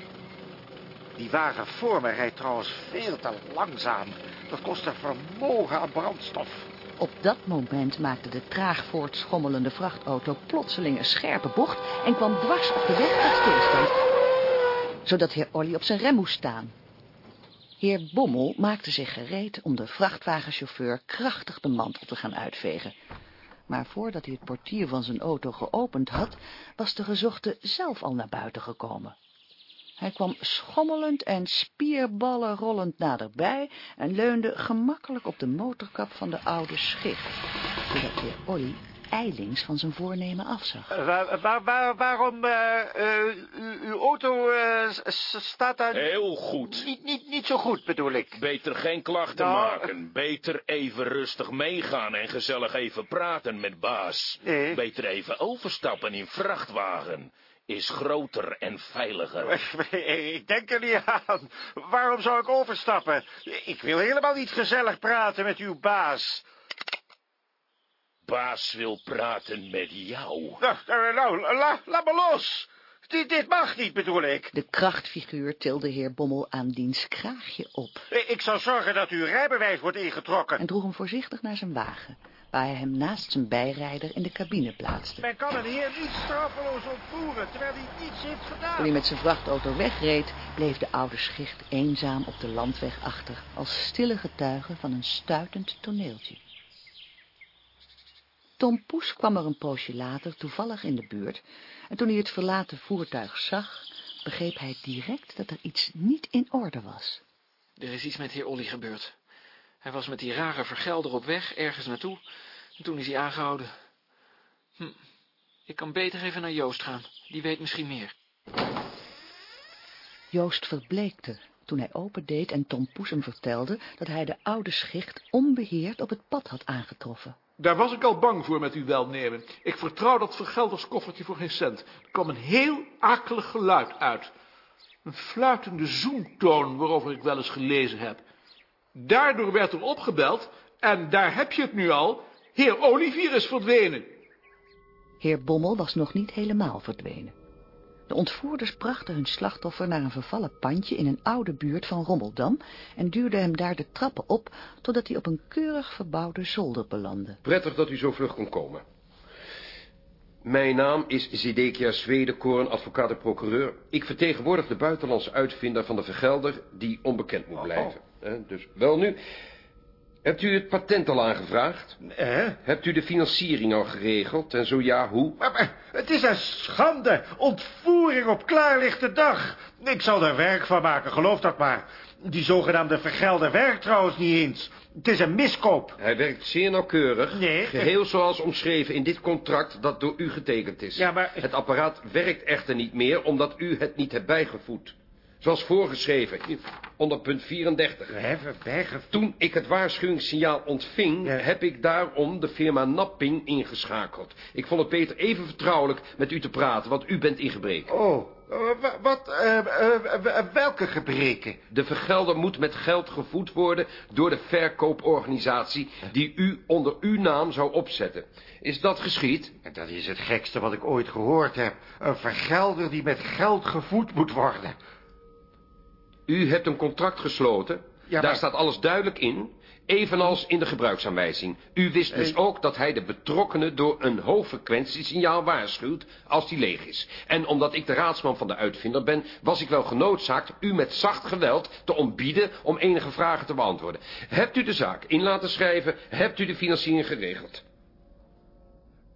Die wagen voor me rijdt trouwens veel te langzaam. Dat kost een vermogen aan brandstof. Op dat moment maakte de traag voortschommelende vrachtauto plotseling een scherpe bocht en kwam dwars op de weg tot stilstand, zodat heer Olly op zijn rem moest staan. Heer Bommel maakte zich gereed om de vrachtwagenchauffeur krachtig de mantel te gaan uitvegen. Maar voordat hij het portier van zijn auto geopend had, was de gezochte zelf al naar buiten gekomen. Hij kwam schommelend en spierballen rollend naderbij en leunde gemakkelijk op de motorkap van de oude schicht, zodat heer Olly eilings van zijn voornemen afzag. Eh, waar, waar, waar- waarom, eh, eh, uw auto eh, staat daar... Heel goed. Niet, niet, niet zo goed, bedoel ik. Beter geen klachten Nou, maken. Beter even rustig meegaan en gezellig even praten met baas. Nee. Beter even overstappen in vrachtwagen. Is groter en veiliger. [LAUGHS] Ik denk er niet aan. Waarom zou ik overstappen? Ik wil helemaal niet gezellig praten met uw baas. Baas wil praten met jou. Nou, nou, la, laat me los. Dit, dit mag niet, bedoel ik. De krachtfiguur tilde heer Bommel aan diens kraagje op Ik zal zorgen dat uw rijbewijs wordt ingetrokken. en droeg hem voorzichtig naar zijn wagen, waar hij hem naast zijn bijrijder in de cabine plaatste. Men kan een heer niet straffeloos ontvoeren, terwijl hij niets heeft gedaan. Toen hij met zijn vrachtauto wegreed, bleef de oude schicht eenzaam op de landweg achter, als stille getuige van een stuitend toneeltje. Tom Poes kwam er een poosje later toevallig in de buurt, en toen hij het verlaten voertuig zag, begreep hij direct dat er iets niet in orde was. Er is iets met heer Olly gebeurd. Hij was met die rare vergelder op weg, ergens naartoe, en toen is hij aangehouden. Hm, ik kan beter even naar Joost gaan, die weet misschien meer. Joost verbleekte toen hij opendeed en Tom Poes hem vertelde dat hij de oude schicht onbeheerd op het pad had aangetroffen. Daar was ik al bang voor met uw welnemen. Ik vertrouw dat vergelderskoffertje voor geen cent. Er kwam een heel akelig geluid uit. Een fluitende zoemtoon waarover ik wel eens gelezen heb. Daardoor werd er opgebeld en daar heb je het nu al. Heer Olivier is verdwenen. Heer Bommel was nog niet helemaal verdwenen. De ontvoerders brachten hun slachtoffer naar een vervallen pandje in een oude buurt van Rommeldam en duwden hem daar de trappen op, totdat hij op een keurig verbouwde zolder belandde. Prettig dat u zo vlug kon komen. Mijn naam is Zedekia Zwedekoorn, advocaat en procureur. Ik vertegenwoordig de buitenlandse uitvinder van de vergelder die onbekend moet blijven. Eh, Dus wel nu. Hebt u het patent al aangevraagd? Eh? Hebt u de financiering al geregeld? En zo ja, hoe? Maar, maar, het is een schande. Ontvoering op klaarlichte dag. Ik zal er werk van maken, geloof dat maar. Die zogenaamde vergelder werkt trouwens niet eens. Het is een miskoop. Hij werkt zeer nauwkeurig. Nee. Geheel zoals omschreven in dit contract dat door u getekend is. Ja, maar- Het apparaat werkt echter niet meer omdat u het niet hebt bijgevoed. Zoals voorgeschreven, onder punt 34. We hebben bijgevoed. Toen ik het waarschuwingssignaal ontving, Ja. heb ik daarom de firma Napping ingeschakeld. Ik vond het beter even vertrouwelijk met u te praten, want u bent in gebreken. Oh, eh, wa- wat, eh, eh, welke gebreken? De vergelder moet met geld gevoed worden door de verkooporganisatie die u onder uw naam zou opzetten. Is dat geschied? Dat is het gekste wat ik ooit gehoord heb. Een vergelder die met geld gevoed moet worden. U hebt een contract gesloten. Ja, Daar staat alles duidelijk in. Evenals in de gebruiksaanwijzing. U wist dus ook dat hij de betrokkenen door een hoogfrequentiesignaal waarschuwt als die leeg is. En omdat ik de raadsman van de uitvinder ben, was ik wel genoodzaakt u met zacht geweld te ontbieden om enige vragen te beantwoorden. Hebt u de zaak in laten schrijven? Hebt u de financiering geregeld?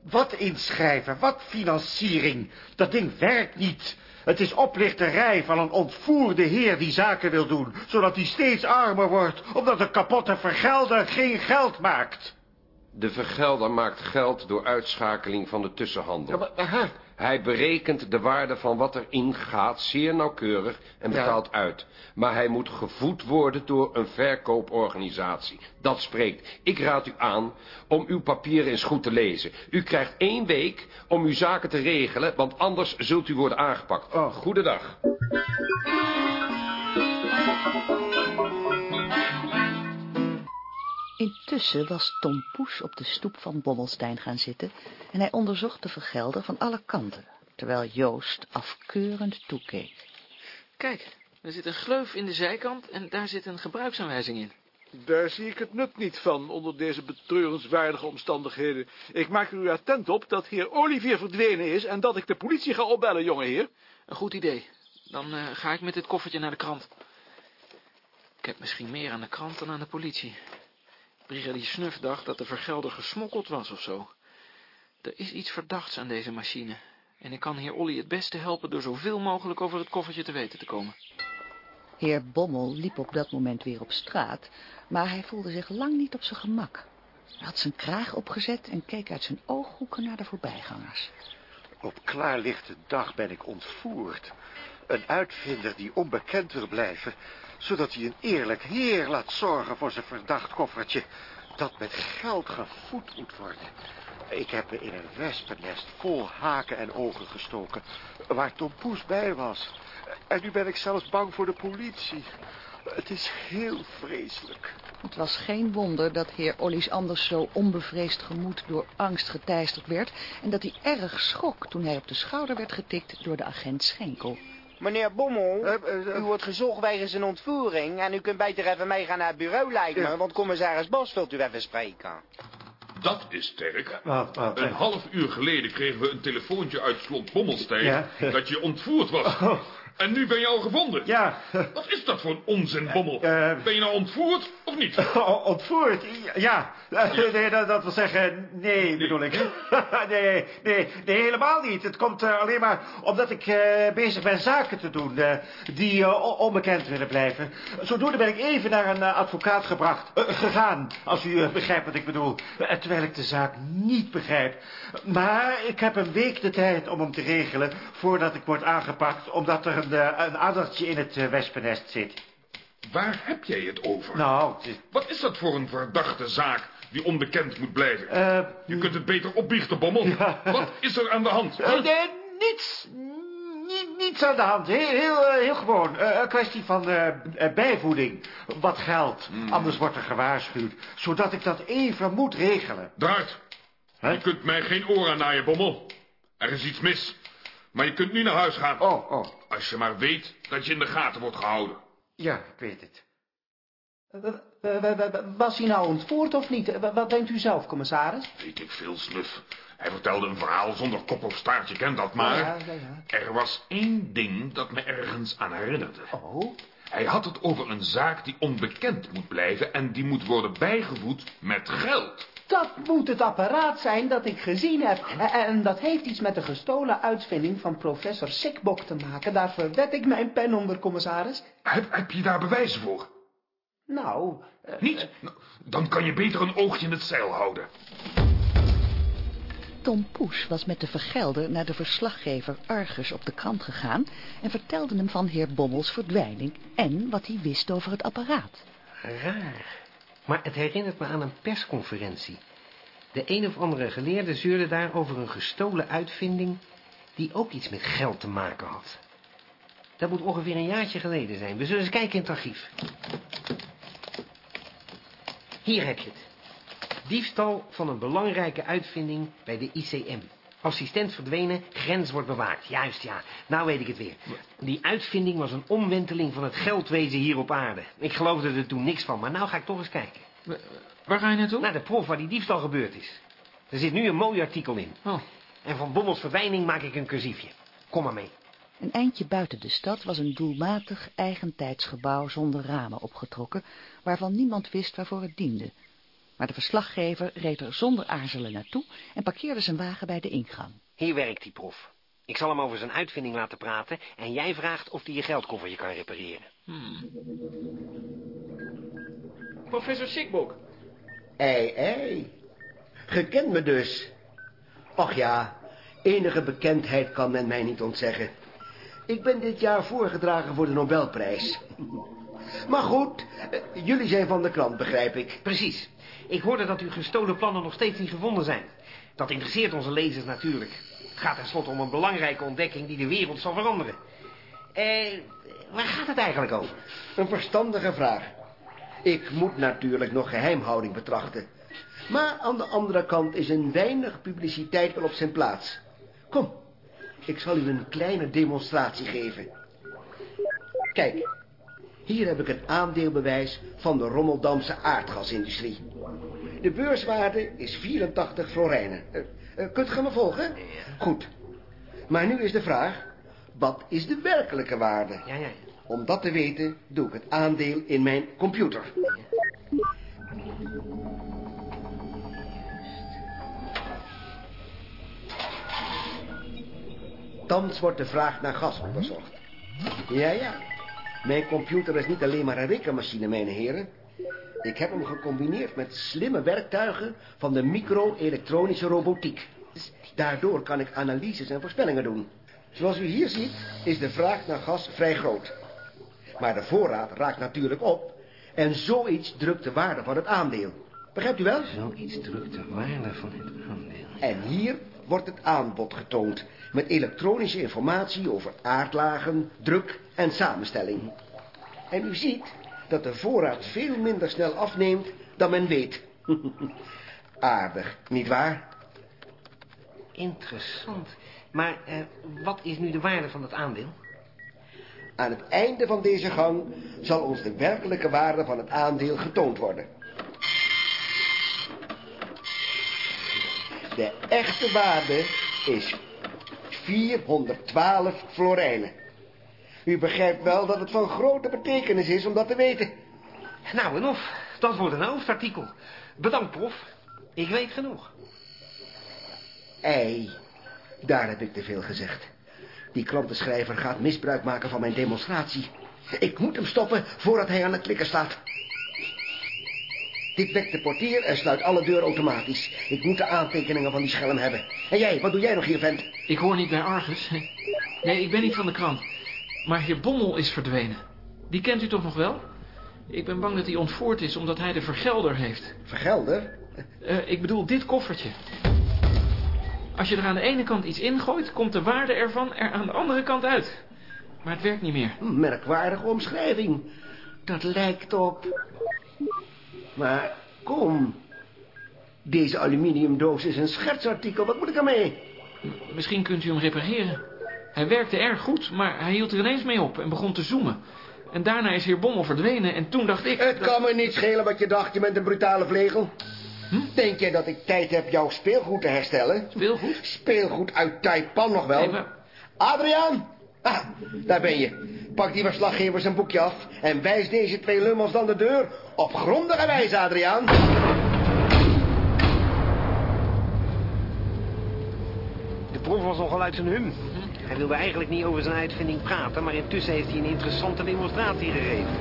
Wat inschrijven, wat financiering. Dat ding werkt niet. Het is oplichterij van een ontvoerde heer die zaken wil doen, zodat hij steeds armer wordt, omdat een kapotte vergelder geen geld maakt. De vergelder maakt geld door uitschakeling van de tussenhandel. Ja, maar, aha. Hij berekent de waarde van wat erin gaat zeer nauwkeurig en Ja. betaalt uit. Maar hij moet gevoed worden door een verkooporganisatie. Dat spreekt. Ik raad u aan om uw papieren eens goed te lezen. U krijgt één week om uw zaken te regelen, want anders zult u worden aangepakt. Oh. Goedendag. Intussen was Tom Poes op de stoep van Bommelstein gaan zitten en hij onderzocht de vergelder van alle kanten, terwijl Joost afkeurend toekeek. Kijk, Er zit een gleuf in de zijkant en daar zit een gebruiksaanwijzing in. Daar zie ik het nut niet van, onder deze betreurenswaardige omstandigheden. Ik maak u attent op dat heer Olivier verdwenen is... en dat ik de politie ga opbellen, jongeheer. Een goed idee. Dan eh, ga ik met dit koffertje naar de krant. Ik heb misschien meer aan de krant dan aan de politie. Brigadier Snuf dacht dat de vergelder gesmokkeld was of zo. Er is iets verdachts aan deze machine. En ik kan heer Olly het beste helpen door zoveel mogelijk over het koffertje te weten te komen. Heer Bommel liep op dat moment weer op straat, maar hij voelde zich lang niet op zijn gemak. Hij had zijn kraag opgezet en keek uit zijn ooghoeken naar de voorbijgangers. Op klaarlichte dag ben ik ontvoerd. Een uitvinder die onbekend wil blijven, zodat hij een eerlijk heer laat zorgen voor zijn verdacht koffertje, dat met geld gevoed moet worden. Ik heb me in een wespennest vol haken en ogen gestoken, waar Tom Poes bij was. En nu ben ik zelfs bang voor de politie. Het is heel vreselijk. Het was geen wonder dat heer Ollies anders zo onbevreesd gemoed door angst geteisterd werd... en dat hij erg schrok toen hij op de schouder werd getikt door de agent Schenkel. Meneer Bommel, u wordt gezocht wegens een ontvoering... en u kunt beter even meegaan naar het bureau, lijkt me... want commissaris Bos wilt u even spreken. Dat is sterk. Een half uur geleden kregen we een telefoontje uit slot Bommelstein... Ja. dat je ontvoerd was. En nu ben je al gevonden. Ja. Wat is dat voor een onzin, Bommel? Eh, ben je nou ontvoerd of niet? [LAUGHS] Ontvoerd? Ja. [LAUGHS] Nee, dat, dat wil zeggen, nee, bedoel ik. [LAUGHS] nee, nee, nee, helemaal niet. Het komt eh, alleen maar omdat ik eh, bezig ben zaken te doen eh, die eh, onbekend willen blijven. Zodoende ben ik even naar een eh, advocaat gebracht, eh, gegaan, als u eh, begrijpt wat ik bedoel. Eh, terwijl ik de zaak niet begrijp. Maar ik heb een week de tijd om hem te regelen voordat ik word aangepakt, omdat er een, eh, een addertje in het eh, wespennest zit. Waar heb jij het over? Nou, het Wat is dat voor een verdachte zaak die onbekend moet blijven? eh, Je kunt het beter opbiechten, Bommel. [LAUGHS] Wat is er aan de hand? Nee, niets. Ni- niets aan de hand. Heel, heel, heel gewoon. Een kwestie van bijvoeding. Wat geld. Anders wordt er gewaarschuwd. Zodat ik dat even moet regelen. Draait. Je kunt mij geen oor aan naaien, Bommel. Er is iets mis. Maar je kunt nu naar huis gaan. Oh, oh. Als je maar weet dat je in de gaten wordt gehouden. Ja, ik weet het. Was hij nou ontvoerd of niet? Wat denkt u zelf, commissaris? Weet ik veel, Snuf. Hij vertelde een verhaal zonder kop of staart, je kent dat maar. Ja, ja, ja. Er was één ding dat me ergens aan herinnerde. Oh? Hij had het over een zaak die onbekend moet blijven... en die moet worden bijgevoed met geld. Dat moet het apparaat zijn dat ik gezien heb. En, en dat heeft iets met de gestolen uitvinding van professor Sikbok te maken. Daar verwet ik mijn pen onder, commissaris. Heb, heb je daar bewijzen voor? Nou, eh, Niet? Nou, dan kan je beter een oogje in het zeil houden. Tom Poes was met de vergelder naar de verslaggever Argus op de krant gegaan... en vertelde hem van heer Bommels verdwijning en wat hij wist over het apparaat. Raar. Maar het herinnert me aan een persconferentie. De een of andere geleerde zeurde daar over een gestolen uitvinding... die ook iets met geld te maken had. Dat moet ongeveer een jaartje geleden zijn. We zullen eens kijken in het archief. Hier heb je het. Diefstal van een belangrijke uitvinding bij de ICM. Assistent verdwenen, grens wordt bewaakt. Juist, ja. Nou weet ik het weer. Die uitvinding was een omwenteling van het geldwezen hier op aarde. Ik geloofde er toen niks van, maar nou ga ik toch eens kijken. Waar ga je naartoe? Naar de proef waar die diefstal gebeurd is. Er zit nu een mooi artikel in. Oh. En van Bommels verdwijning maak ik een cursiefje. Kom maar mee. Een eindje buiten de stad was een doelmatig eigentijds gebouw zonder ramen opgetrokken, waarvan niemand wist waarvoor het diende. Maar de verslaggever reed er zonder aarzelen naartoe en parkeerde zijn wagen bij de ingang. Hier werkt die prof. Ik zal hem over zijn uitvinding laten praten... en jij vraagt of hij je geldkofferje kan repareren. Professor Sikbok. Ei, ei. Gekend me dus. Och ja, enige bekendheid kan men mij niet ontzeggen. Ik ben dit jaar voorgedragen voor de Nobelprijs. [LAUGHS] Maar goed, eh, jullie zijn van de krant, begrijp ik. Precies. Ik hoorde dat uw gestolen plannen nog steeds niet gevonden zijn. Dat interesseert onze lezers natuurlijk. Het gaat tenslotte om een belangrijke ontdekking die de wereld zal veranderen. Eh, waar gaat het eigenlijk over? Een verstandige vraag. Ik moet natuurlijk nog geheimhouding betrachten. Maar aan de andere kant is een weinig publiciteit wel op zijn plaats. Kom, ik zal u een kleine demonstratie geven. Kijk, hier heb ik het aandeelbewijs van de Rommeldamse aardgasindustrie. De beurswaarde is 84 florijnen. Eh, eh, kunt ge me volgen? Goed. Maar nu is de vraag, wat is de werkelijke waarde? Ja, ja. Om dat te weten doe ik het aandeel in mijn computer. Thans wordt de vraag naar gas onderzocht. Ja, ja. Mijn computer is niet alleen maar een rekenmachine, mijn heren. Ik heb hem gecombineerd met slimme werktuigen van de micro-elektronische robotiek. Daardoor kan ik analyses en voorspellingen doen. Zoals u hier ziet, is de vraag naar gas vrij groot. Maar de voorraad raakt natuurlijk op. En zoiets drukt de waarde van het aandeel. Begrijpt u wel? Zoiets drukt de waarde van het aandeel. En hier wordt het aanbod getoond. Met elektronische informatie over aardlagen, druk en samenstelling. En u ziet dat de voorraad veel minder snel afneemt dan men weet. [LAUGHS] Aardig, nietwaar? Interessant. Maar eh, wat is nu de waarde van het aandeel? Aan het einde van deze gang zal ons de werkelijke waarde van het aandeel getoond worden. De echte waarde is 412 florijnen. U begrijpt wel dat het van grote betekenis is om dat te weten. Nou en of, dat wordt een hoofdartikel. Bedankt, prof. Ik weet genoeg. Ei, daar heb ik te veel gezegd. Die klantenschrijver gaat misbruik maken van mijn demonstratie. Ik moet hem stoppen voordat hij aan het klikken staat. Dit wekt de portier en sluit alle deuren automatisch. Ik moet de aantekeningen van die schelm hebben. En jij, wat doe jij nog hier, vent? Ik hoor niet bij Argus. Nee, ik ben niet van de krant. Maar heer Bommel is verdwenen. Die kent u toch nog wel? Ik ben bang dat hij ontvoerd is omdat hij de vergelder heeft. Vergelder? Uh, ik bedoel dit koffertje. Als je er aan de ene kant iets ingooit, komt de waarde ervan er aan de andere kant uit. Maar het werkt niet meer. Merkwaardige omschrijving. Dat lijkt op... Maar kom. Deze aluminiumdoos is een schertsartikel. Wat moet ik ermee? Misschien kunt u hem repareren. Hij werkte erg goed, maar hij hield er ineens mee op en begon te zoomen. En daarna is heer Bommel verdwenen en toen dacht ik... Het kan me niet schelen wat je dacht, je bent een brutale vlegel. Hm? Denk jij dat ik tijd heb jouw speelgoed te herstellen? Speelgoed? Speelgoed uit Taipan nog wel. Nee, maar... Adriaan! Ah, daar ben je. Pak die verslaggever zijn boekje af en wijs deze twee lummels dan de deur. Op grondige wijze, Adriaan. De proef was nogal uit zijn hum. Hij wilde eigenlijk niet over zijn uitvinding praten, maar intussen heeft hij een interessante demonstratie gegeven.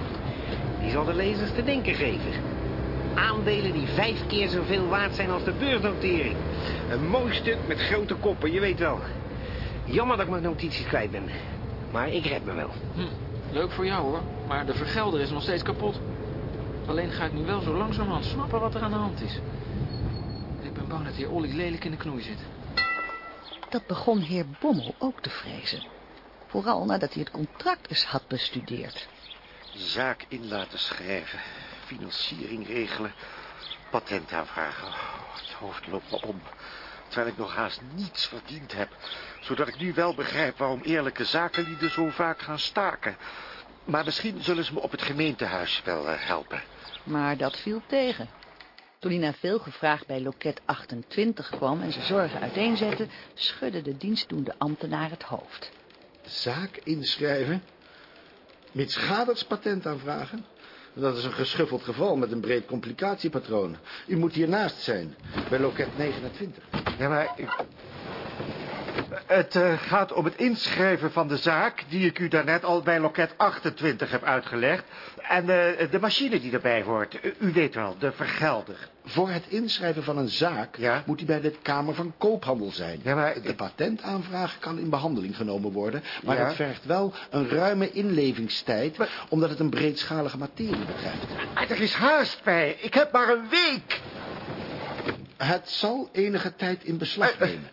Die zal de lezers te denken geven. Aandelen die vijf keer zoveel waard zijn als de beursnotering. Een mooi stuk met grote koppen, je weet wel. Jammer dat ik mijn notities kwijt ben. Maar ik red me wel. Hm, leuk voor jou hoor, maar de vergelder is nog steeds kapot. Alleen ga ik nu wel zo langzamerhand snappen wat er aan de hand is. Ik ben bang dat heer Olly lelijk in de knoei zit. Dat begon heer Bommel ook te vrezen. Vooral nadat hij het contract eens had bestudeerd. Zaak in laten schrijven, financiering regelen, patent aanvragen. Oh, het hoofd loopt me om. Terwijl ik nog haast niets verdiend heb. Zodat ik nu wel begrijp waarom eerlijke zakenlieden zo vaak gaan staken. Maar misschien zullen ze me op het gemeentehuis wel eh, helpen. Maar dat viel tegen. Toen hij na veel gevraagd bij loket 28 kwam en zijn zorgen uiteenzette, schudde de dienstdoende ambtenaar het hoofd. Zaak inschrijven? Mits patent aanvragen? Dat is een geschuffeld geval met een breed complicatiepatroon. U moet hiernaast zijn, bij loket 29. Ja, maar... Het uh, gaat om het inschrijven van de zaak... die ik u daarnet al bij loket 28 heb uitgelegd. En uh, de machine die erbij hoort. U, u, weet wel, de vergelder. Voor het inschrijven van een zaak ja? moet hij bij de Kamer van Koophandel zijn. Ja, maar... De patentaanvraag kan in behandeling genomen worden... maar ja? het vergt wel een ruime inlevingstijd... Maar... omdat het een breedschalige materie betreft. Maar er is haast bij. Ik heb maar een week. Het zal enige tijd in beslag nemen.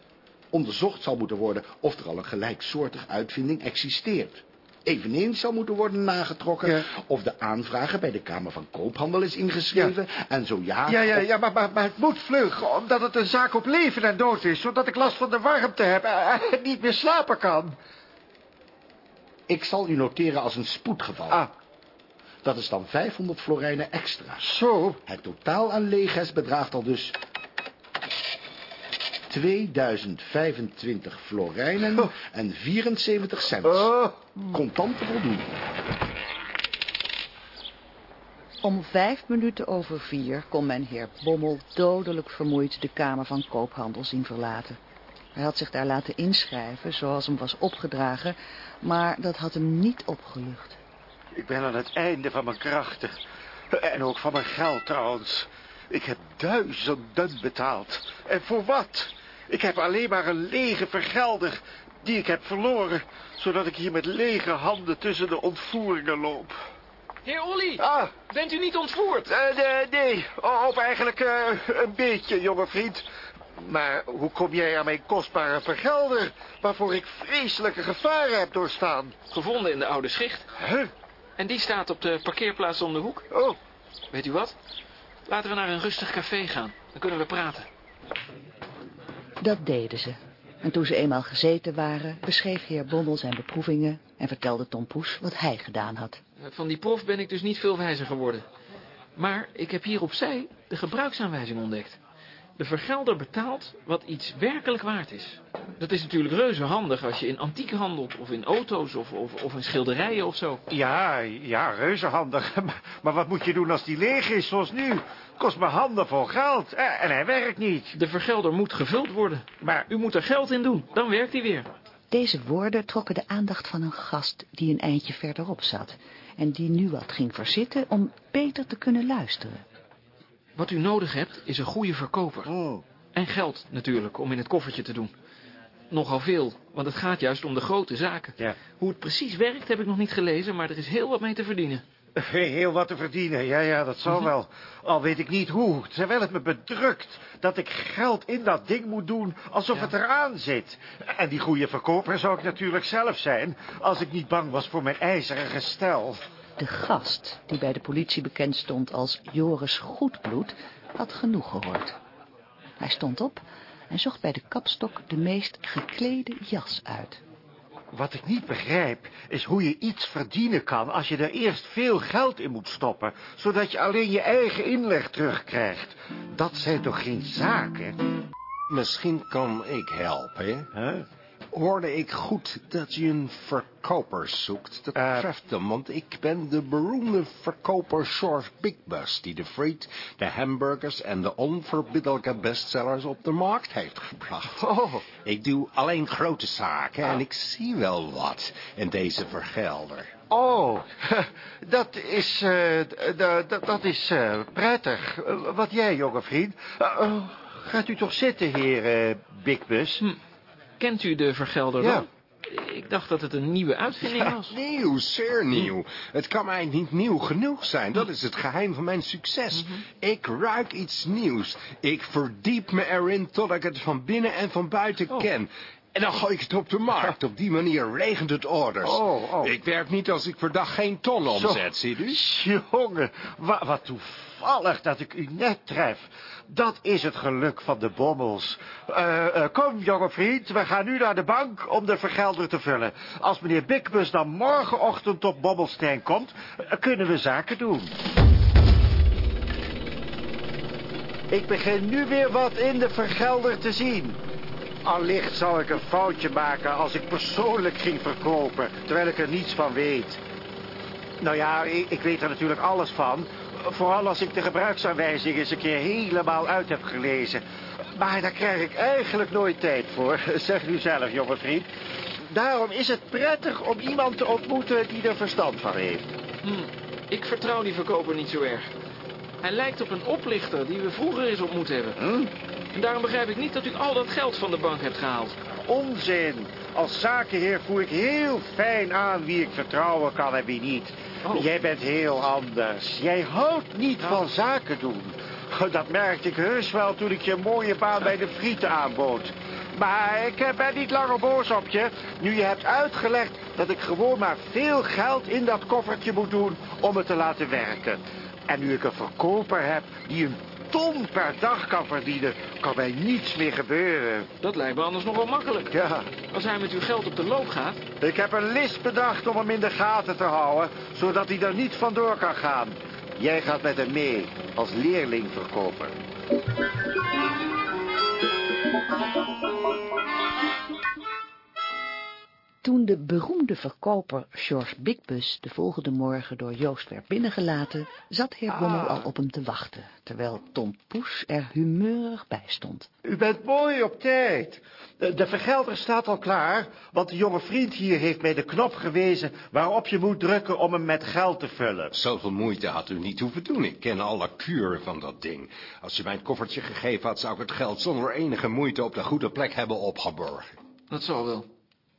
Onderzocht zal moeten worden of er al een gelijksoortige uitvinding existeert. Eveneens zal moeten worden nagetrokken ja. of de aanvrager bij de Kamer van Koophandel is ingeschreven. Ja. En zo ja... Ja, ja, ja maar, maar, maar het moet vlug, omdat het een zaak op leven en dood is. Zodat ik last van de warmte heb en [LAUGHS] niet meer slapen kan. Ik zal u noteren als een spoedgeval. Ah. Dat is dan 500 florijnen extra. Zo? Het totaal aan leges bedraagt al dus... 2025 florijnen en 74 cent. Contant te voldoen. Om vijf minuten over vier kon men heer Bommel dodelijk vermoeid de Kamer van Koophandel zien verlaten. Hij had zich daar laten inschrijven, zoals hem was opgedragen, maar dat had hem niet opgelucht. Ik ben aan het einde van mijn krachten. En ook van mijn geld trouwens. Ik heb duizenden betaald. En voor wat? Ik heb alleen maar een lege vergelder die ik heb verloren, zodat ik hier met lege handen tussen de ontvoeringen loop. Heer Olly, Ah. bent u niet ontvoerd? Eh, nee, nee, of eigenlijk eh, een beetje, jonge vriend. Maar hoe kom jij aan mijn kostbare vergelder, waarvoor ik vreselijke gevaren heb doorstaan? Gevonden in de oude schicht. Huh? En die staat op de parkeerplaats om de hoek. Oh. Weet u wat? Laten we naar een rustig café gaan. Dan kunnen we praten. Dat deden ze. En toen ze eenmaal gezeten waren, beschreef heer Bommel zijn beproevingen en vertelde Tom Poes wat hij gedaan had. Van die prof ben ik dus niet veel wijzer geworden. Maar ik heb hier opzij de gebruiksaanwijzing ontdekt. De vergelder betaalt wat iets werkelijk waard is. Dat is natuurlijk reuze handig als je in antiek handelt, of in auto's, of, of, of in schilderijen of zo. Ja, ja, reuzehandig. [LAUGHS] Maar, maar wat moet je doen als die leeg is, zoals nu? Kost me handen vol geld. Eh, En hij werkt niet. De vergelder moet gevuld worden. Maar U moet er geld in doen, dan werkt hij weer. Deze woorden trokken de aandacht van een gast die een eindje verderop zat... en die nu wat ging verzitten om beter te kunnen luisteren. Wat u nodig hebt, is een goede verkoper. En geld natuurlijk, om in het koffertje te doen. Nogal veel, want het gaat juist om de grote zaken. Ja. Hoe het precies werkt heb ik nog niet gelezen, maar er is heel wat mee te verdienen. Heel wat te verdienen, ja, ja, dat zal wel. Al weet ik niet hoe, terwijl het me bedrukt dat ik geld in dat ding moet doen alsof het eraan zit. En die goede verkoper zou ik natuurlijk zelf zijn, als ik niet bang was voor mijn ijzeren gestel. De gast, die bij de politie bekend stond als Joris Goedbloed, had genoeg gehoord. Hij stond op en zocht bij de kapstok de meest geklede jas uit. Wat ik niet begrijp, is hoe je iets verdienen kan als je er eerst veel geld in moet stoppen, zodat je alleen je eigen inleg terugkrijgt. Dat zijn toch geen zaken? Misschien kan ik helpen. Hoorde ik goed dat je een verkoper zoekt? Dat treft hem, want ik ben de beroemde verkoper George Bigbus... die de friet, de hamburgers en de onverbiddelijke bestsellers op de markt heeft gebracht. Oh. Ik doe alleen grote zaken en ik zie wel wat in deze vergelder. Oh, [LAUGHS] dat is, eh, d- d- dat is eh, prettig. Eh, Wat jij, jonge vriend. Eh, eh, gaat u toch zitten, heer eh, Bigbus? Kent u de vergelder Ja. wel? Ik dacht dat het een nieuwe uitvinding was. Nieuw, zeer nieuw. Het kan mij niet nieuw genoeg zijn. Dat is het geheim van mijn succes. Ik ruik iets nieuws. Ik verdiep me erin tot ik het van binnen en van buiten ken. En dan gooi ik het op de markt. Op die manier regent het orders. Oh, oh. Ik werk niet als ik per dag geen ton omzet, ziet u? Jongen, wa- wat toevallig dat ik u net tref. Dat is het geluk van de bommels. Eh, eh, kom, jonge vriend, we gaan nu naar de bank om de vergelder te vullen. Als meneer Bigbus dan morgenochtend op Bobbelstein komt, eh, kunnen we zaken doen. Ik begin nu weer wat in de vergelder te zien. Allicht zou ik een foutje maken als ik persoonlijk ging verkopen, terwijl ik er niets van weet. Nou ja, ik, ik weet er natuurlijk alles van. Vooral als ik de gebruiksaanwijzing eens een keer helemaal uit heb gelezen. Maar daar krijg ik eigenlijk nooit tijd voor. [LAUGHS] Zeg nu zelf, jonge vriend. Daarom is het prettig om iemand te ontmoeten die er verstand van heeft. Hm, ik vertrouw die verkoper niet zo erg. Hij lijkt op een oplichter die we vroeger eens ontmoet hebben. En daarom begrijp ik niet dat u al dat geld van de bank hebt gehaald. Onzin. Als zakenheer voer ik heel fijn aan wie ik vertrouwen kan en wie niet. Jij bent heel anders. Jij houdt niet van zaken doen. Dat merkte ik heus wel toen ik je een mooie baan bij de frieten aanbood. Maar ik ben niet langer boos op je. Nu je hebt uitgelegd dat ik gewoon maar veel geld in dat koffertje moet doen om het te laten werken. En nu ik een verkoper heb die een ton per dag kan verdienen, kan mij niets meer gebeuren. Dat lijkt me anders nog wel makkelijk. Ja. Als hij met uw geld op de loop gaat. Ik heb een list bedacht om hem in de gaten te houden, zodat hij er niet vandoor kan gaan. Jij gaat met hem mee, als leerlingverkoper. Toen de beroemde verkoper George Bigbus de volgende morgen door Joost werd binnengelaten, zat heer Bommel al op hem te wachten, terwijl Tom Poes er humeurig bij stond. U bent mooi op tijd. De, de vergelder staat al klaar, want de jonge vriend hier heeft mij de knop gewezen waarop je moet drukken om hem met geld te vullen. Zoveel moeite had u niet hoeven doen. Ik ken alle kuren van dat ding. Als u mij het koffertje gegeven had, zou ik het geld zonder enige moeite op de goede plek hebben opgeborgen. Dat zal wel.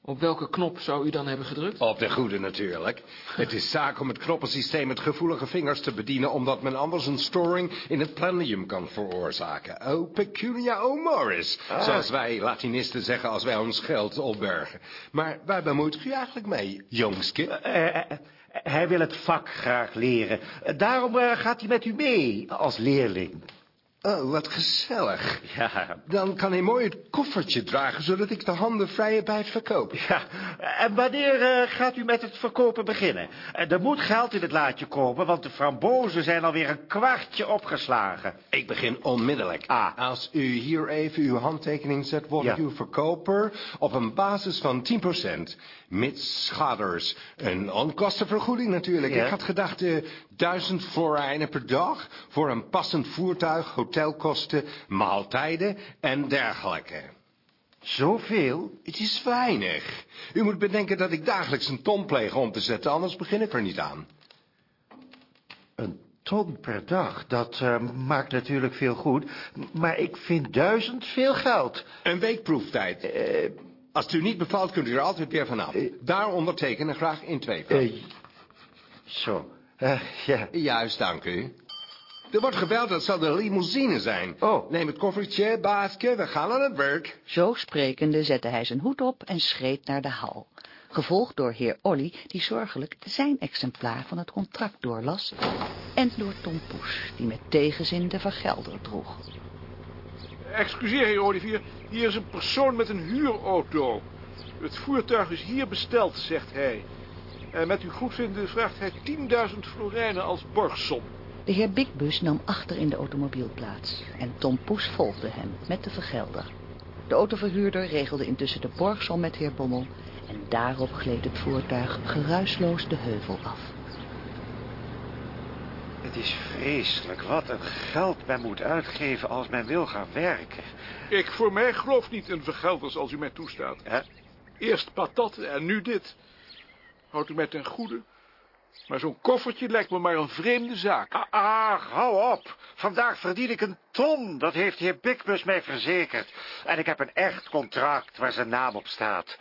Op welke knop zou u dan hebben gedrukt? Op de goede natuurlijk. [LAUGHS] Het is zaak om het knoppensysteem met gevoelige vingers te bedienen... omdat men anders een storing in het planium kan veroorzaken. Oh, peculiar oh Morris. Ah. Zoals wij Latinisten zeggen als wij ons geld opbergen. Maar waar bemoeit u eigenlijk mee, jongske? Eh, eh, hij wil het vak graag leren. Eh, Daarom eh, gaat hij met u mee, als leerling. Oh, wat gezellig. Ja. Dan kan hij mooi het koffertje dragen, zodat ik de handen vrij heb bij het verkopen. Ja, en wanneer eh, gaat u met het verkopen beginnen? Eh, er moet geld in het laadje komen, want de frambozen zijn alweer een kwartje opgeslagen. Ik begin onmiddellijk. Ah. Als u hier even uw handtekening zet, word ik Ja. uw verkoper op een basis van 10%. Mits schaders. Een onkostenvergoeding natuurlijk. Ja. Ik had gedacht eh, duizend florijnen per dag voor een passend voertuig, hotelkosten, maaltijden en dergelijke. Zoveel? Het is weinig. U moet bedenken dat ik dagelijks een ton pleeg om te zetten, anders begin ik er niet aan. Een ton per dag, dat eh, maakt natuurlijk veel goed. Maar ik vind duizend veel geld. Een week proeftijd. Eh, Als het u niet bevalt, kunt u er altijd weer vanaf. Daar ondertekenen graag in twee. eh, zo, Eh, ja. Juist, dank u. Er wordt gebeld, dat zal de limousine zijn. Oh. Neem het koffertje, baaske, we gaan aan het werk. Zo sprekende zette hij zijn hoed op en schreed naar de hal, gevolgd door heer Olly, die zorgelijk zijn exemplaar van het contract doorlas, en door Tom Poes, die met tegenzin de vergelder droeg. Excuseer, heer Olivier. Hier is een persoon met een huurauto. Het voertuig is hier besteld, zegt hij. En met uw goedvinden vraagt hij 10.000 florijnen als borgsom. De heer Bigbus nam achter in de automobiel plaats en Tom Poes volgde hem met de vergelder. De autoverhuurder regelde intussen de borgsom met heer Bommel en daarop gleed het voertuig geruisloos de heuvel af. Het is vreselijk wat een geld men moet uitgeven als men wil gaan werken. Ik voor mij geloof niet in vergelders als u mij toestaat. Hè? Eerst patat en nu dit. Houdt u mij ten goede? Maar zo'n koffertje lijkt me maar een vreemde zaak. Ah, Ach, hou op. Vandaag verdien ik een ton. Dat heeft de heer Bigbus mij verzekerd. En ik heb een echt contract waar zijn naam op staat.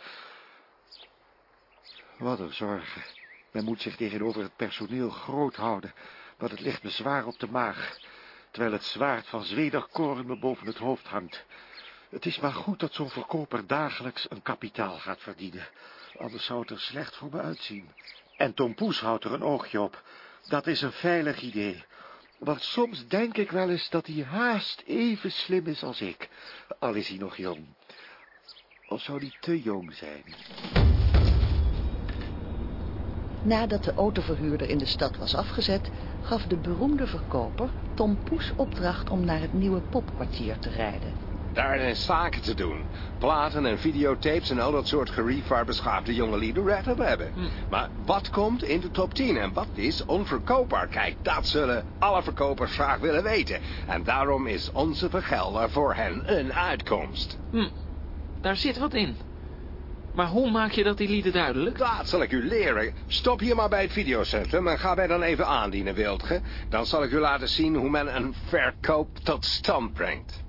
Wat een zorgen. Men moet zich tegenover het personeel groot houden. Want het ligt me zwaar op de maag. Terwijl het zwaard van Zwederkoren me boven het hoofd hangt. Het is maar goed dat zo'n verkoper dagelijks een kapitaal gaat verdienen. Anders zou het er slecht voor me uitzien. En Tom Poes houdt er een oogje op. Dat is een veilig idee. Want soms denk ik wel eens dat hij haast even slim is als ik. Al is hij nog jong. Of zou hij te jong zijn? Nadat de autoverhuurder in de stad was afgezet, gaf de beroemde verkoper Tom Poes opdracht om naar het nieuwe popkwartier te rijden. Daar is zaken te doen. Platen en videotapes en al dat soort gerief waar beschaafde jongelieden recht op hebben. Maar wat komt in de top 10 en wat is onverkoopbaar? Kijk, dat zullen alle verkopers graag willen weten. En daarom is onze vergelder voor hen een uitkomst. Hm, daar zit wat in. Maar hoe maak je dat die lieden duidelijk? Dat zal ik u leren. Stop hier maar bij het videocentrum en ga mij dan even aandienen, Wildge. Dan zal ik u laten zien hoe men een verkoop tot stand brengt.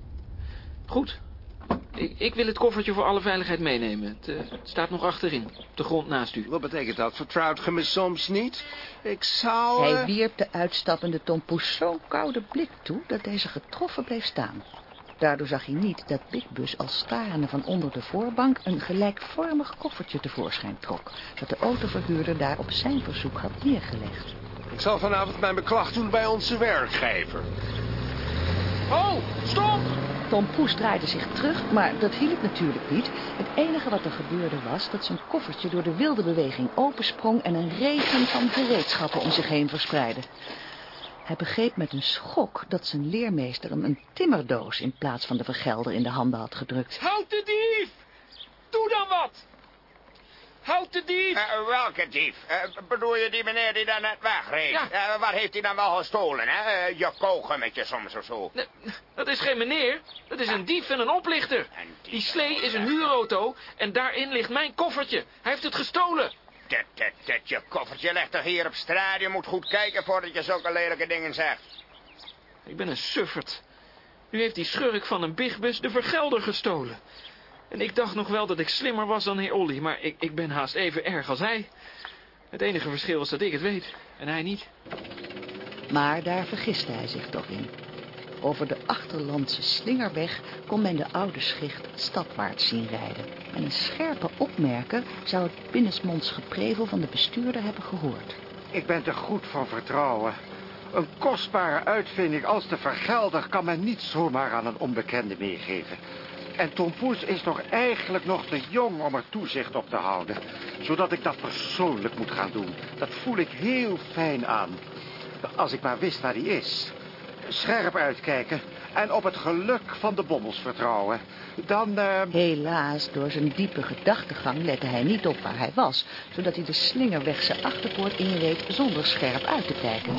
Goed. Ik, ik wil het koffertje voor alle veiligheid meenemen. Het, eh, het staat nog achterin, op de grond naast u. Wat betekent dat? Vertrouwt ge me soms niet? Ik zou... Hij eh, wierp de uitstappende Tom Poes zo'n koude blik toe dat deze getroffen bleef staan. Daardoor zag hij niet dat Bigbus als starende van onder de voorbank een gelijkvormig koffertje tevoorschijn trok, dat de autoverhuurder daar op zijn verzoek had neergelegd. Ik zal vanavond mijn beklag doen bij onze werkgever. Oh, stop! Tom Poes draaide zich terug, maar dat hielp natuurlijk niet. Het enige wat er gebeurde was dat zijn koffertje door de wilde beweging opensprong en een regen van gereedschappen om zich heen verspreidde. Hij begreep met een schok dat zijn leermeester hem een timmerdoos in plaats van de vergelder in de handen had gedrukt. Houd de dief! Doe dan wat! Houd de dief! Eh, welke dief? Eh, bedoel je die meneer die daar net wegreed? Eh, wat heeft hij dan wel gestolen, hè? Je kogelmetje soms of zo. Nee, dat is geen meneer. Dat is een dief en een oplichter. Die slee is een huurauto en daarin ligt mijn koffertje. Hij heeft het gestolen. Tut, tut, tut, je koffertje ligt toch hier op straat? Je moet goed kijken voordat je zulke lelijke dingen zegt. Ik ben een sufferd. Nu heeft die schurk van een bigbus de vergelder gestolen. En ik dacht nog wel dat ik slimmer was dan heer Olly, maar ik, ik ben haast even erg als hij. Het enige verschil is dat ik het weet en hij niet. Maar daar vergiste hij zich toch in. Over de achterlandse slingerweg kon men de oude schicht stadwaarts zien rijden. En een scherpe opmerker zou het binnensmonds geprevel van de bestuurder hebben gehoord. Ik ben te goed van vertrouwen. Een kostbare uitvinding als de vergelder kan men niet zomaar aan een onbekende meegeven. En Tom Poes is nog eigenlijk nog te jong om er toezicht op te houden. Zodat ik dat persoonlijk moet gaan doen. Dat voel ik heel fijn aan. Als ik maar wist waar hij is. Scherp uitkijken en op het geluk van de bommels vertrouwen. Dan, eh... Helaas, door zijn diepe gedachtegang lette hij niet op waar hij was... zodat hij de slingerwegse achterpoort inreed zonder scherp uit te kijken.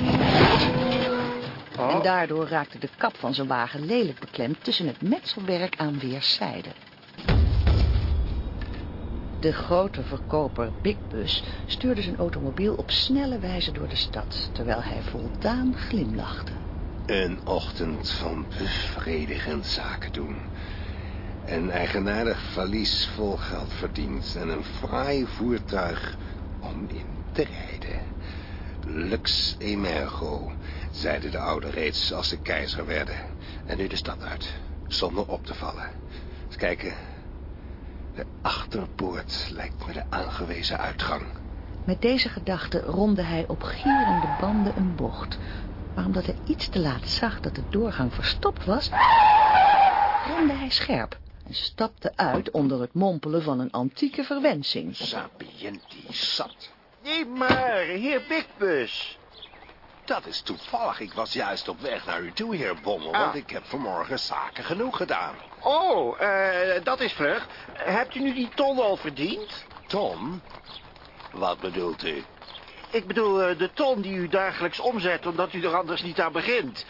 En daardoor raakte de kap van zijn wagen lelijk beklemd tussen het metselwerk aan weerszijden. De grote verkoper Big Bus stuurde zijn automobiel op snelle wijze door de stad, terwijl hij voldaan glimlachte. Een ochtend van bevredigend zaken doen. Een eigenaardig valies vol geld verdiend en een fraai voertuig om in te rijden. Lux emergo, zeiden de ouden reeds als ze keizer werden. En nu de stad uit, zonder op te vallen. Eens kijken. De achterpoort lijkt me de aangewezen uitgang. Met deze gedachte ronde hij op gierende banden een bocht. Maar omdat hij iets te laat zag dat de doorgang verstopt was... remde hij scherp en stapte uit onder het mompelen van een antieke verwensing. Sapienti sat. Nee, maar, heer Bigbus. Dat is toevallig. Ik was juist op weg naar u toe, heer Bommel. Ah. Want ik heb vanmorgen zaken genoeg gedaan. Oh, eh, dat is vlug. Hebt u nu die ton al verdiend? Ton? Wat bedoelt u? Ik bedoel, eh, de ton die u dagelijks omzet omdat u er anders niet aan begint.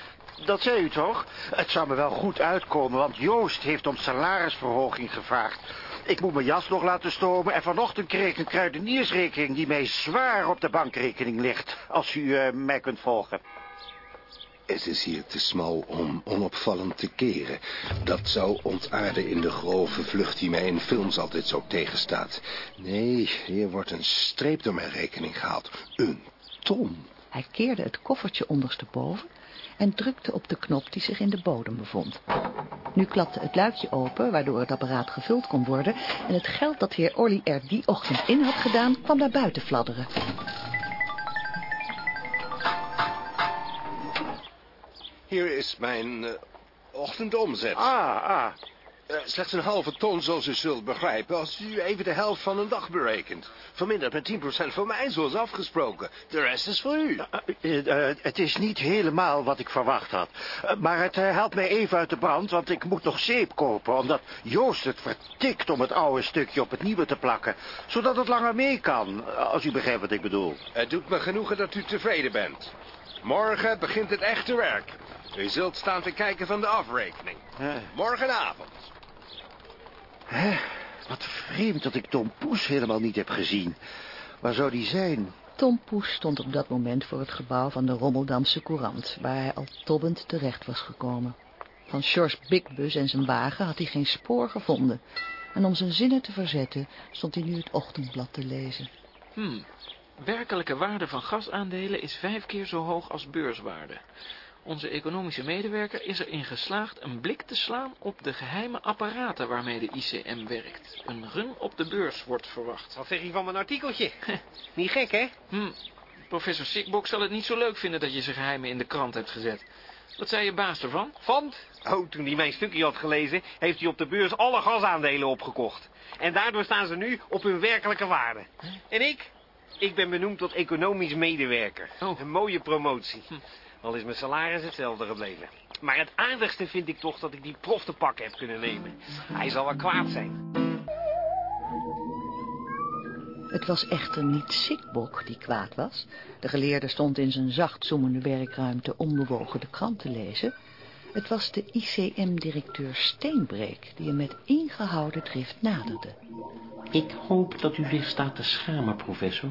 Dat zei u toch? Het zou me wel goed uitkomen, want Joost heeft om salarisverhoging gevraagd. Ik moet mijn jas nog laten stomen en vanochtend kreeg ik een kruideniersrekening die mij zwaar op de bankrekening ligt. Als u eh, mij kunt volgen. Het is hier te smal om onopvallend te keren. Dat zou ontaarden in de grove vlucht die mij in films altijd zo tegenstaat. Nee, hier wordt een streep door mijn rekening gehaald. Een ton. Hij keerde het koffertje ondersteboven en drukte op de knop die zich in de bodem bevond. Nu klapte het luikje open, waardoor het apparaat gevuld kon worden... en het geld dat heer Orly er die ochtend in had gedaan, kwam naar buiten fladderen. Hier is mijn eh, ochtendomzet. Ah, ah. Eh, slechts een halve ton, zoals u zult begrijpen, als u even de helft van een dag berekent. Verminderd met 10% voor mij, zoals afgesproken. De rest is voor u. Eh, het is niet helemaal wat ik verwacht had. Maar het helpt mij even uit de brand, want ik moet nog zeep kopen... omdat Joost het vertikt om het oude stukje op het nieuwe te plakken... zodat het langer mee kan, als u begrijpt wat ik bedoel. Het doet me genoegen dat u tevreden bent. Morgen begint het echte werk. U zult staan te kijken van de afrekening. Morgenavond. Hè? Wat vreemd dat ik Tom Poes helemaal niet heb gezien. Waar zou die zijn? Tom Poes stond op dat moment voor het gebouw van de Rommeldamse Courant... waar hij al tobbend terecht was gekomen. Van Sjors Bigbus en zijn wagen had hij geen spoor gevonden. En om zijn zinnen te verzetten stond hij nu het ochtendblad te lezen. Hmm. Werkelijke waarde van gasaandelen is vijf keer zo hoog als beurswaarde. Onze economische medewerker is erin geslaagd een blik te slaan op de geheime apparaten waarmee de ICM werkt. Een run op de beurs wordt verwacht. Wat zeg je van mijn artikeltje? [LAUGHS] Niet gek, hè? Hm. Professor Sikbok zal het niet zo leuk vinden dat je zijn geheimen in de krant hebt gezet. Wat zei je baas ervan? Vond? Oh, toen hij mijn stukje had gelezen, heeft hij op de beurs alle gasaandelen opgekocht. En daardoor staan ze nu op hun werkelijke waarde. En ik? Ik ben benoemd tot economisch medewerker. Een mooie promotie. Al is mijn salaris hetzelfde gebleven. Maar het aardigste vind ik toch dat ik die prof te pakken heb kunnen nemen. Hij zal wel kwaad zijn. Het was echter niet Sikbok die kwaad was. De geleerde stond in zijn zacht zoemende werkruimte onbewogen de krant te lezen. Het was de ICM-directeur Steenbreek die hem met ingehouden drift naderde. Ik hoop dat u zich staat te schamen, professor.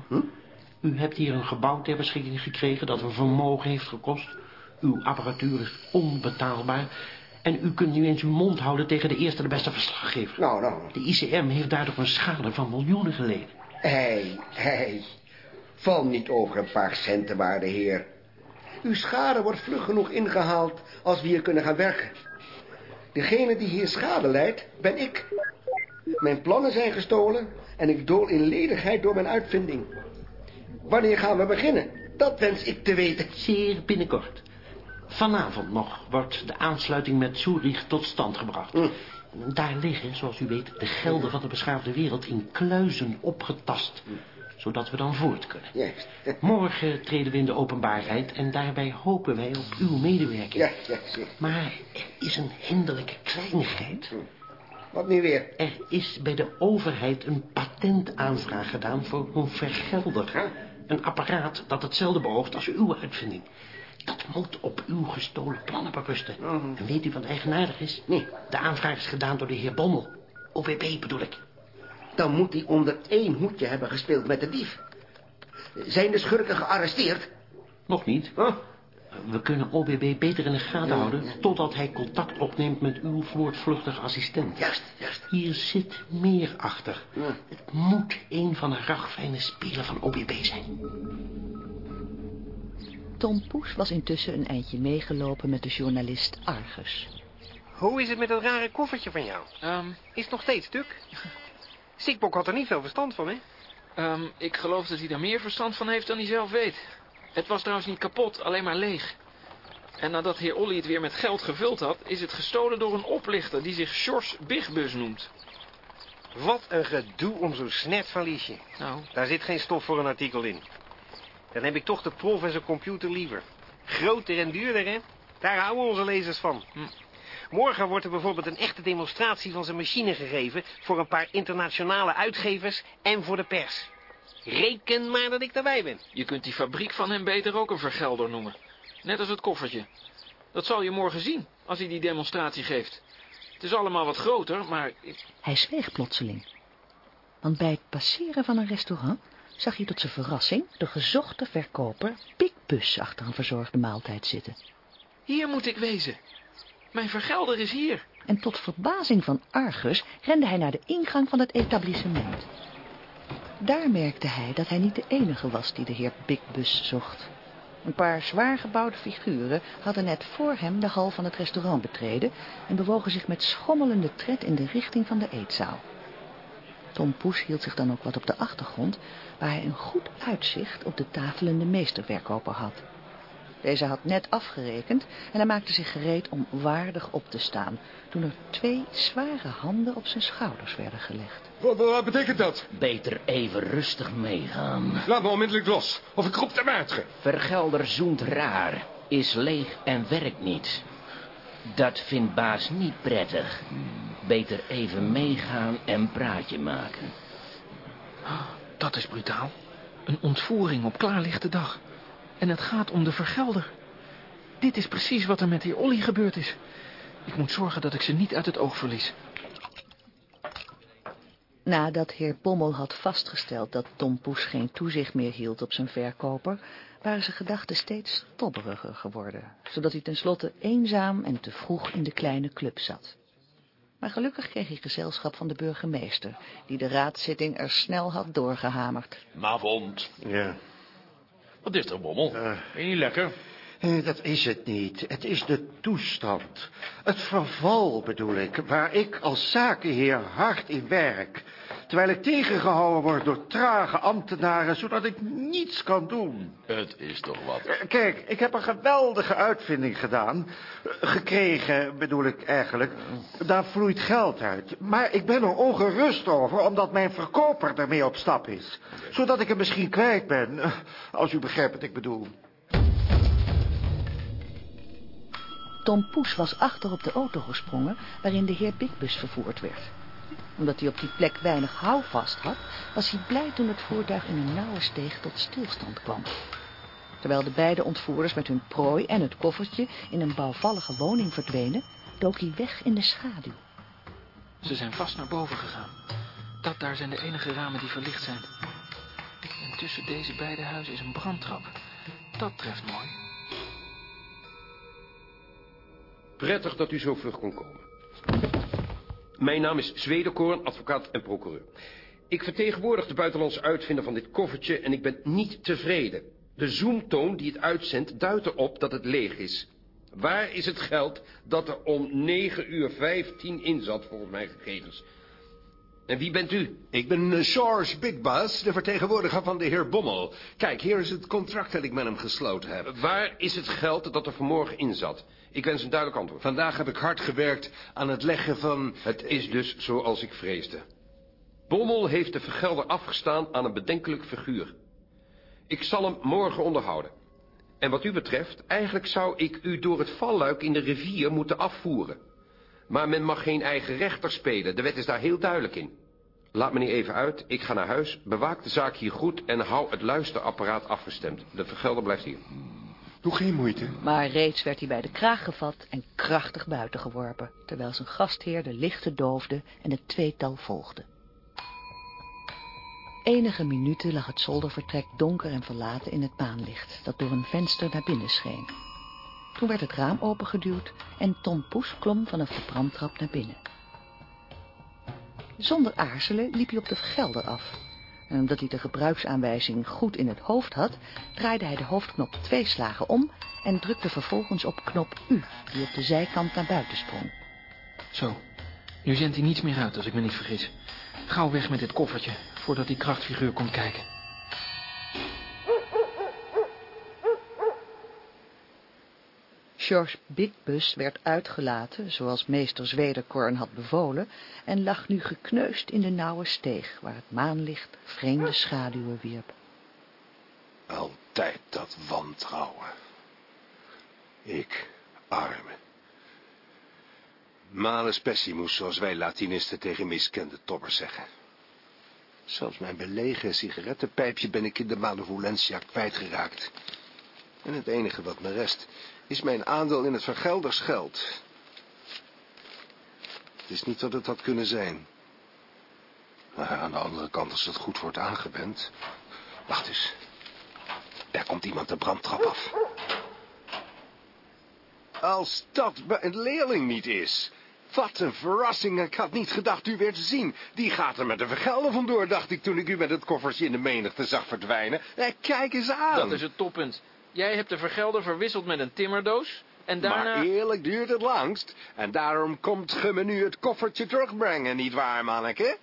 U hebt hier een gebouw ter beschikking gekregen dat een vermogen heeft gekost. Uw apparatuur is onbetaalbaar. En u kunt nu eens uw mond houden tegen de eerste de beste verslaggever. Nou, nou. De ICM heeft daardoor een schade van miljoenen geleden. Hé, hé. Val niet over een paar centen, waarde heer. Uw schade wordt vlug genoeg ingehaald als we hier kunnen gaan werken. Degene die hier schade leidt, ben ik. Mijn plannen zijn gestolen en ik dool in ledigheid door mijn uitvinding. Wanneer gaan we beginnen? Dat wens ik te weten. Zeer binnenkort. Vanavond nog wordt de aansluiting met Zurich tot stand gebracht. Daar liggen, zoals u weet, de gelden van de beschaafde wereld in kluizen opgetast. Zodat we dan voort kunnen. Morgen treden we in de openbaarheid en daarbij hopen wij op uw medewerking. Ja, ja, ja. Maar er is een hinderlijke kleinigheid. Wat nu weer? Er is bij de overheid een patentaanvraag gedaan voor een vergelder. Een apparaat dat hetzelfde beoogt als uw uitvinding. Dat moet op uw gestolen plannen berusten. En weet u wat eigenaardig is? Nee, de aanvraag is gedaan door de heer Bommel. OWB bedoel ik. Dan moet hij onder één hoedje hebben gespeeld met de dief. Zijn de schurken gearresteerd? Nog niet. We kunnen OBB beter in de gaten houden... totdat hij contact opneemt met uw voortvluchtige assistent. Juist, juist. Hier zit meer achter. Het moet een van de ragfijne spelen van OBB zijn. Tom Poes was intussen een eindje meegelopen met de journalist Argus. Hoe is het met dat rare koffertje van jou? Is het nog steeds stuk? [LAUGHS] Sikbok had er niet veel verstand van, hè? Ehm, ik geloof dat hij er meer verstand van heeft dan hij zelf weet. Het was trouwens niet kapot, alleen maar leeg. En nadat heer Olly het weer met geld gevuld had... is het gestolen door een oplichter die zich Sjors Bigbus noemt. Wat een gedoe om zo'n snet van Liesje. Nou, Daar zit geen stof voor een artikel in. Dan heb ik toch de prof en zijn computer liever. Groter en duurder, hè? Daar houden onze lezers van. Morgen wordt er bijvoorbeeld een echte demonstratie van zijn machine gegeven... voor een paar internationale uitgevers en voor de pers. Reken maar dat ik daarbij ben. je kunt die fabriek van hem beter ook een vergelder noemen. Net als het koffertje. Dat zal je morgen zien, als hij die demonstratie geeft. Het is allemaal wat groter, maar... ik- Hij zweeg plotseling. Want bij het passeren van een restaurant zag hij tot zijn verrassing de gezochte verkoper Pikbus achter een verzorgde maaltijd zitten. Hier moet ik wezen. Mijn vergelder is hier. En tot verbazing van Argus rende hij naar de ingang van het etablissement. Daar merkte hij dat hij niet de enige was die de heer Bigbus zocht. Een paar zwaar gebouwde figuren hadden net voor hem de hal van het restaurant betreden en bewogen zich met schommelende tred in de richting van de eetzaal. Tom Poes hield zich dan ook wat op de achtergrond, waar hij een goed uitzicht op de tafelende meesterverkoper had. Deze had net afgerekend en hij maakte zich gereed om waardig op te staan, toen er twee zware handen op zijn schouders werden gelegd. Wat, wat betekent dat? Beter even rustig meegaan. Laat me onmiddellijk los, of ik roep de maître. Vergelder zoent raar, is leeg en werkt niet. Dat vindt baas niet prettig. Beter even meegaan en praatje maken. Dat is brutaal. Een ontvoering op klaarlichte dag. En het gaat om de vergelder. Dit is precies wat er met heer Olly gebeurd is. Ik moet zorgen dat ik ze niet uit het oog verlies. Nadat heer Pommel had vastgesteld dat Tom Poes geen toezicht meer hield op zijn verkoper, waren zijn gedachten steeds stobberiger geworden, zodat hij tenslotte eenzaam en te vroeg in de kleine club zat. Maar gelukkig kreeg hij gezelschap van de burgemeester, die de raadszitting er snel had doorgehamerd. Mavond. Ja. Wat is er, Bommel? Ben je niet lekker? Eh, Dat is het niet. Het is de toestand. Het verval bedoel ik, waar ik als zakenheer hard in werk. Terwijl ik tegengehouden word door trage ambtenaren, zodat ik niets kan doen. Het is toch wat. Eh, Kijk, ik heb een geweldige uitvinding gedaan. Eh, Gekregen, bedoel ik eigenlijk. Daar vloeit geld uit. Maar ik ben er ongerust over, omdat mijn verkoper ermee op stap is. Zodat ik hem misschien kwijt ben. Als u begrijpt wat ik bedoel. Tom Poes was achter op de auto gesprongen waarin de heer Bigbus vervoerd werd. Omdat hij op die plek weinig houvast had, was hij blij toen het voertuig in een nauwe steeg tot stilstand kwam. Terwijl de beide ontvoerders met hun prooi en het koffertje in een bouwvallige woning verdwenen, dook hij weg in de schaduw. Ze zijn vast naar boven gegaan. Dat daar zijn de enige ramen die verlicht zijn. En tussen deze beide huizen is een brandtrap. Dat treft mooi. Prettig dat u zo vlug kon komen. Mijn naam is Zwedekoorn, advocaat en procureur. Ik vertegenwoordig de buitenlandse uitvinder van dit koffertje en ik ben niet tevreden. De zoomtoon die het uitzendt duidt erop dat het leeg is. Waar is het geld dat er om 9 uur 15 in zat volgens mijn gegevens? En wie bent u? Ik ben eh, George Big Bus, de vertegenwoordiger van de heer Bommel. Kijk, hier is het contract dat ik met hem gesloten heb. Waar is het geld dat er vanmorgen in zat? Ik wens een duidelijk antwoord. Vandaag heb ik hard gewerkt aan het leggen van... Het is dus zoals ik vreesde. Bommel heeft de vergelder afgestaan aan een bedenkelijk figuur. Ik zal hem morgen onderhouden. En wat u betreft, eigenlijk zou ik u door het valluik in de rivier moeten afvoeren. Maar men mag geen eigen rechter spelen, de wet is daar heel duidelijk in. Laat me niet even uit, ik ga naar huis, bewaak de zaak hier goed en hou het luisterapparaat afgestemd. De vergelder blijft hier. Doe geen moeite. Maar reeds werd hij bij de kraag gevat en krachtig buiten geworpen, terwijl zijn gastheer de lichten doofde en het tweetal volgde. Enige minuten lag het zoldervertrek donker en verlaten in het maanlicht, dat door een venster naar binnen scheen. Toen werd het raam opengeduwd en Tom Poes klom vanaf de brandtrap naar binnen. Zonder aarzelen liep hij op de vergelder af. En omdat hij de gebruiksaanwijzing goed in het hoofd had, draaide hij de hoofdknop twee slagen om en drukte vervolgens op knop U, die op de zijkant naar buiten sprong. Zo, nu zendt hij niets meer uit, als ik me niet vergis. Gauw weg met dit koffertje, voordat die krachtfiguur komt kijken. George Bigbus werd uitgelaten, zoals meester Zwederkorn had bevolen, en lag nu gekneusd in de nauwe steeg, waar het maanlicht vreemde schaduwen wierp. Altijd dat wantrouwen. Ik, arme. Malus pessimus, zoals wij Latinisten tegen miskende toppers zeggen. Zelfs mijn belegen sigarettenpijpje ben ik in de malevolentia kwijtgeraakt. En het enige wat me rest, is mijn aandeel in het vergeldersgeld. Het is niet wat het had kunnen zijn. Maar aan de andere kant, als het goed wordt aangewend... Wacht eens. Daar komt iemand de brandtrap af. Als dat een leerling niet is. Wat een verrassing. Ik had niet gedacht u weer te zien. Die gaat er met de vergelder vandoor, dacht ik toen ik u met het koffertje in de menigte zag verdwijnen. Eh, kijk eens aan. Dat is het toppunt. Jij hebt de vergelder verwisseld met een timmerdoos. En daarna... Maar eerlijk duurt het langst. En daarom komt ge me nu het koffertje terugbrengen, nietwaar, manneke?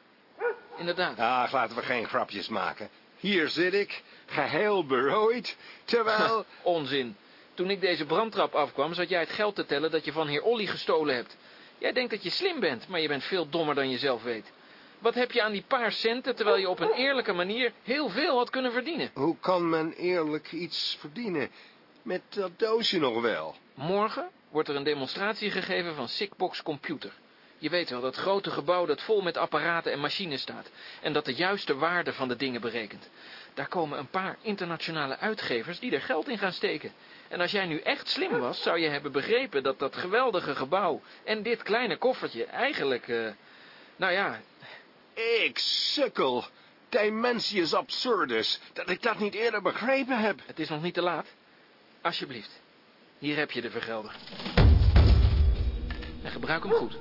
Inderdaad. Ach, laten we geen grapjes maken. Hier zit ik, geheel berooid, terwijl... [LAUGHS] Onzin. Toen ik deze brandtrap afkwam, zat jij het geld te tellen dat je van heer Olly gestolen hebt. Jij denkt dat je slim bent, maar je bent veel dommer dan je zelf weet. Wat heb je aan die paar centen, terwijl je op een eerlijke manier heel veel had kunnen verdienen? Hoe kan men eerlijk iets verdienen? Met dat doosje nog wel. Morgen wordt er een demonstratie gegeven van Sickbox Computer. Je weet wel, dat grote gebouw dat vol met apparaten en machines staat. En dat de juiste waarde van de dingen berekent. Daar komen een paar internationale uitgevers die er geld in gaan steken. En als jij nu echt slim was, zou je hebben begrepen dat dat geweldige gebouw en dit kleine koffertje eigenlijk, eh, nou ja... Ik sukkel. Dimensius absurdus. Dat ik dat niet eerder begrepen heb. Het is nog niet te laat. Alsjeblieft. Hier heb je de vergelder. En gebruik hem goed.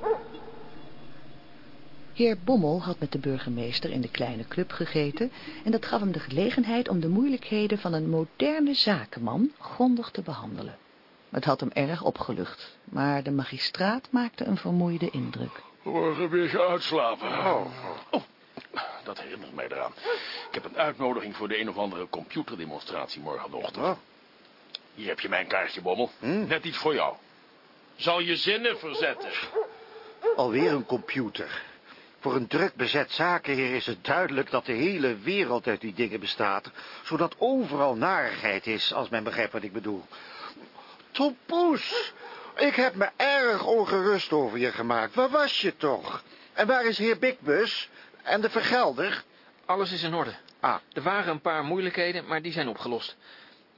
Heer Bommel had met de burgemeester in de kleine club gegeten en dat gaf hem de gelegenheid om de moeilijkheden van een moderne zakenman grondig te behandelen. Het had hem erg opgelucht, maar de magistraat maakte een vermoeide indruk. Morgen weer gaan uitslapen. Oh. oh, dat herinnert mij eraan. Ik heb een uitnodiging voor de een of andere computerdemonstratie morgenochtend. Hier heb je mijn kaartje, Bommel. Net iets voor jou. Zal je zinnen verzetten. Alweer een computer. Voor een druk bezet zakenheer is het duidelijk dat de hele wereld uit die dingen bestaat, zodat overal narigheid is, als men begrijpt wat ik bedoel. Tom Poes, ik heb me erg ongerust over je gemaakt. Waar was je toch? En waar is heer Bigbus? En de vergelder? Alles is in orde. Ah. Er waren een paar moeilijkheden, maar die zijn opgelost.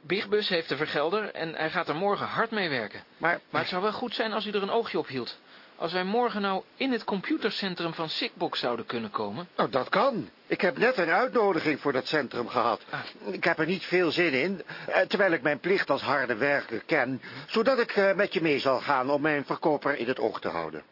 Bigbus heeft de vergelder en hij gaat er morgen hard mee werken. Maar, maar het zou wel goed zijn als u er een oogje op hield. Als wij morgen nou in het computercentrum van Sickbox zouden kunnen komen... Nou, dat kan. Ik heb net een uitnodiging voor dat centrum gehad. Ik heb er niet veel zin in, eh, terwijl ik mijn plicht als harde werker ken... zodat ik eh, met je mee zal gaan om mijn verkoper in het oog te houden.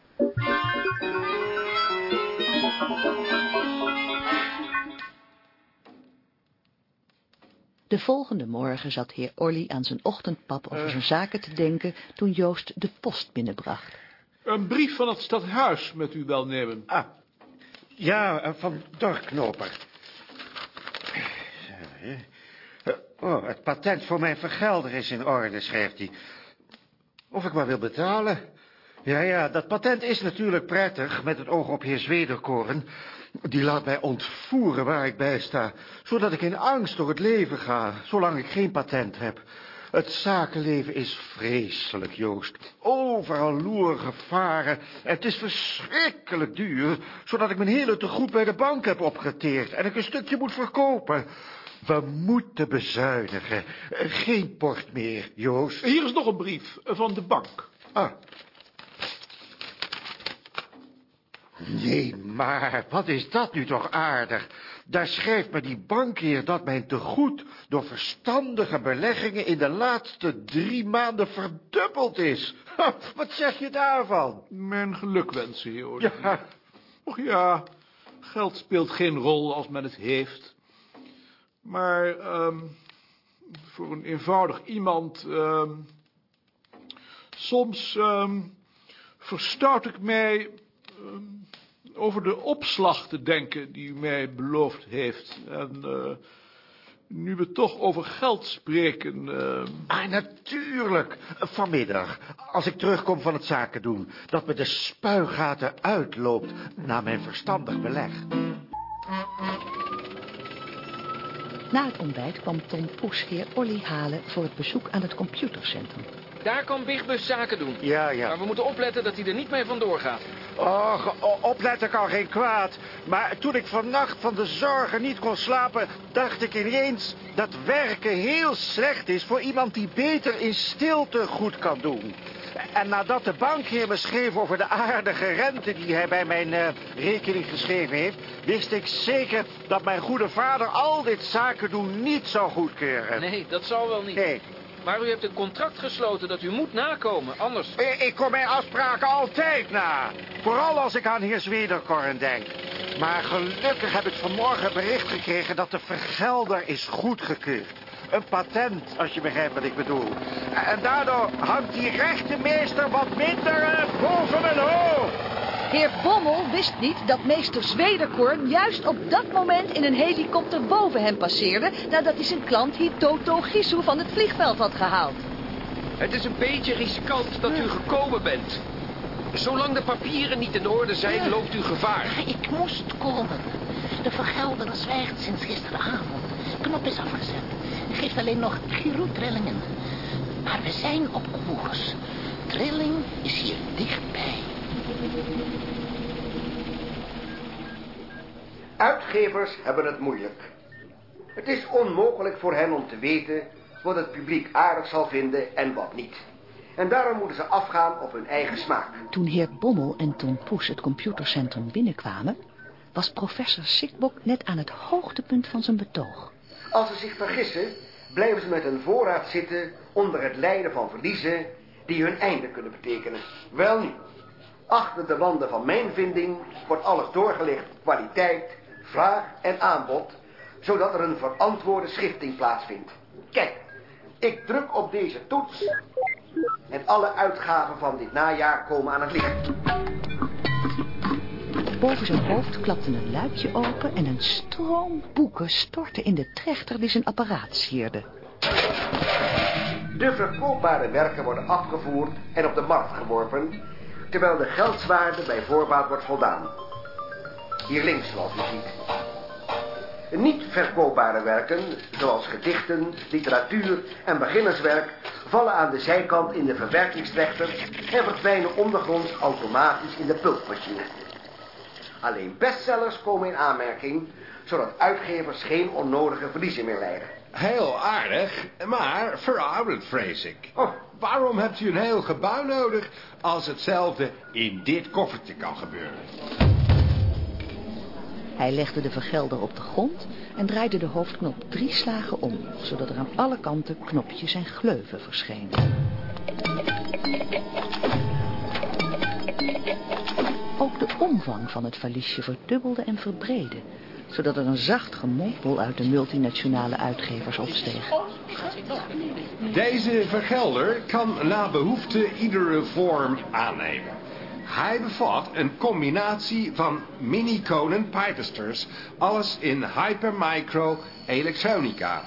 De volgende morgen zat heer Orly aan zijn ochtendpap over Eh. zijn zaken te denken toen Joost de post binnenbracht. Een brief van het stadhuis met u welnemen. Ah, ja, eh, van Dorknoper. Oh, het patent voor mijn vergelder is in orde, schrijft hij. Of ik maar wil betalen. Ja, ja, dat patent is natuurlijk prettig, met het oog op heer Zwederkoren. Die laat mij ontvoeren waar ik bij sta, zodat ik in angst door het leven ga, zolang ik geen patent heb. Het zakenleven is vreselijk, Joost. Overal loeren gevaren. En het is verschrikkelijk duur, zodat ik mijn hele tegoed bij de bank heb opgeteerd en ik een stukje moet verkopen. We moeten bezuinigen. Geen port meer, Joost. Hier is nog een brief van de bank. Ah. Nee, maar wat is dat nu toch aardig? Daar schrijft me die bankheer dat mijn tegoed door verstandige beleggingen in de laatste drie maanden verdubbeld is. Ha, wat zeg je daarvan? Mijn gelukwensen, heer. Ja, Och ja, geld speelt geen rol als men het heeft. Maar ehm, voor een eenvoudig iemand... ehm, soms ehm, verstout ik mij over de opslag te denken die u mij beloofd heeft. En eh, nu we toch over geld spreken... ehm, Ah, natuurlijk. Vanmiddag, als ik terugkom van het zaken doen, dat me de spuigaten uitloopt na mijn verstandig beleg. Na het ontbijt kwam Tom Poes heer Orly halen voor het bezoek aan het computercentrum. Daar kan Bigbus zaken doen. Ja, ja. Maar we moeten opletten dat hij er niet mee vandoor gaat. Och, opletten kan geen kwaad. Maar toen ik vannacht van de zorgen niet kon slapen, dacht ik ineens dat werken heel slecht is voor iemand die beter in stilte goed kan doen. En nadat de bankheer me schreef over de aardige rente die hij bij mijn eh, rekening geschreven heeft, wist ik zeker dat mijn goede vader al dit zaken doen niet zou goedkeuren. Nee, dat zal wel niet. Nee. Maar u heeft een contract gesloten dat u moet nakomen, anders... Ik, kom mijn afspraken altijd na. Vooral als ik aan heer Zwederkorn denk. Maar gelukkig heb ik vanmorgen bericht gekregen dat de vergelder is goedgekeurd. Een patent, als je begrijpt wat ik bedoel. En daardoor hangt die rechte meester wat minder eh, boven mijn hoofd. Heer Bommel wist niet dat meester Zwederkorn juist op dat moment in een helikopter boven hem passeerde... nadat hij zijn klant Hitoto Gisu van het vliegveld had gehaald. Het is een beetje riskant dat u gekomen bent. Zolang de papieren niet in orde zijn, loopt u gevaar. Ik moest komen. De vergelder zwijgt sinds gisteravond. Knop is afgezet. Geeft alleen nog gyrotrillingen. Maar we zijn op koers. Trilling is hier dichtbij. Uitgevers hebben het moeilijk. Het is onmogelijk voor hen om te weten wat het publiek aardig zal vinden en wat niet. En daarom moeten ze afgaan op hun eigen smaak. Toen heer Bommel en Tom Poes het computercentrum binnenkwamen... was professor Sikbok net aan het hoogtepunt van zijn betoog. Als ze zich vergissen, blijven ze met een voorraad zitten onder het lijden van verliezen die hun einde kunnen betekenen. Wel nu, achter de wanden van mijn vinding wordt alles doorgelicht kwaliteit, vraag en aanbod, zodat er een verantwoorde schifting plaatsvindt. Kijk, ik druk op deze toets En alle uitgaven van dit najaar komen aan het licht. Boven zijn hoofd klapte een luikje open en een stroom boeken stortte in de trechter die zijn apparaat sierde. De verkoopbare werken worden afgevoerd en op de markt geworpen, terwijl de geldswaarde bij voorbaat wordt voldaan. Hier links, zoals u ziet. Niet verkoopbare werken, zoals gedichten, literatuur en beginnerswerk, vallen aan de zijkant in de verwerkingstrechter en verdwijnen ondergronds automatisch in de pulpmachine. Alleen bestsellers komen in aanmerking, zodat uitgevers geen onnodige verliezen meer lijden. Heel aardig, maar verouderd, vrees ik. Oh. Waarom hebt u een heel gebouw nodig als hetzelfde in dit koffertje kan gebeuren? Hij legde de vergelder op de grond en draaide de hoofdknop drie slagen om, zodat er aan alle kanten knopjes en gleuven verschenen. Ook de omvang van het valiesje verdubbelde en verbreedde, zodat er een zacht gemompel uit de multinationale uitgevers opsteeg. Deze vergelder kan na behoefte iedere vorm aannemen. Hij bevat een combinatie van mini-conen pipesters, alles in hypermicro elektronica.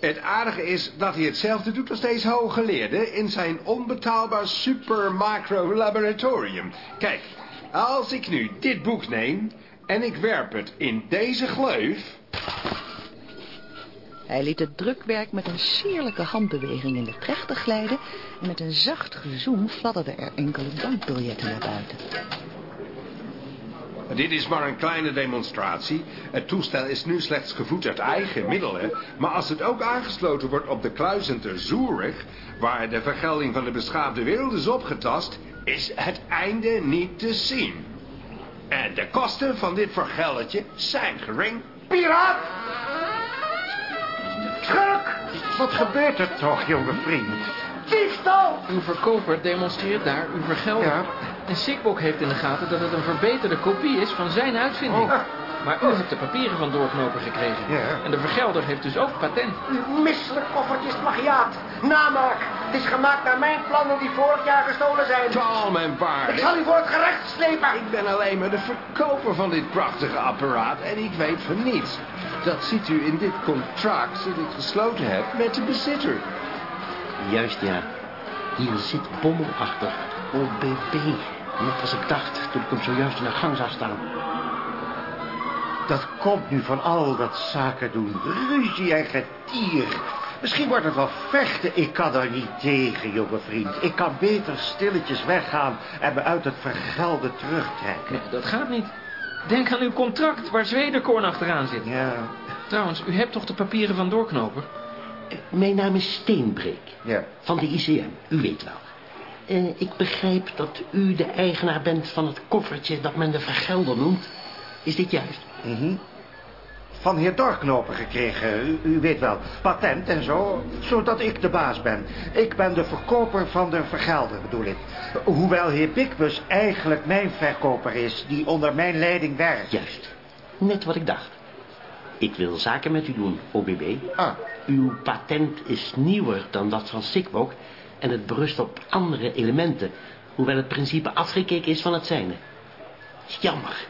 Het aardige is dat hij hetzelfde doet als deze hooggeleerde in zijn onbetaalbaar supermicro laboratorium. Kijk, als ik nu dit boek neem en ik werp het in deze gleuf... Hij liet het drukwerk met een sierlijke handbeweging in de trechter glijden... en met een zacht gezoem fladderden er enkele bankbiljetten naar buiten. Dit is maar een kleine demonstratie. Het toestel is nu slechts gevoed uit eigen middelen. Maar als het ook aangesloten wordt op de kluizen te Zurich... waar de vergelding van de beschaafde wereld is opgetast... is het einde niet te zien. En de kosten van dit vergeldetje zijn gering. Piraat! Schurk! Wat gebeurt er toch, jonge vriend? Diefstal! Uw verkoper demonstreert daar uw vergelding. En Sikbok heeft in de gaten dat het een verbeterde kopie is van zijn uitvinding. Maar u hebt de papieren van doorknoper gekregen. En de vergelder heeft dus ook patent. Misselijk koffertje is plagiaat. Namaak. Het is gemaakt naar mijn plannen die vorig jaar gestolen zijn. Tal mijn paarden. Ik zal u voor het gerecht slepen. Ik ben alleen maar de verkoper van dit prachtige apparaat en ik weet van niets. Dat ziet u in dit contract dat ik gesloten heb met de bezitter. Juist, ja. Hier zit Bommel achter. OBB. Net als ik dacht toen ik hem zojuist in de gang zag staan. Dat komt nu van al dat zaken doen. Ruzie en getier. Misschien wordt het wel vechten. Ik kan er niet tegen, jonge vriend. Ik kan beter stilletjes weggaan en me uit het vergelden terugtrekken. Nee, dat gaat niet. Denk aan uw contract waar Zwederkorn achteraan zit. Ja. Trouwens, u hebt toch de papieren van Doorknoper? Mijn naam is Steenbreek. Ja. Van de ICM, u weet wel. Eh, ik begrijp dat u de eigenaar bent van het koffertje dat men de vergelder noemt. Is dit juist? Mhm. Van heer Dorknoper gekregen, u, u weet wel. Patent en zo, zodat ik de baas ben. Ik ben de verkoper van de vergelder, bedoel ik. Hoewel heer Pickbus eigenlijk mijn verkoper is, die onder mijn leiding werkt. Juist. Net wat ik dacht. Ik wil zaken met u doen, OBB. Ah. Uw patent is nieuwer dan dat van Sikbok... en het berust op andere elementen... hoewel het principe afgekeken is van het zijne. Jammer.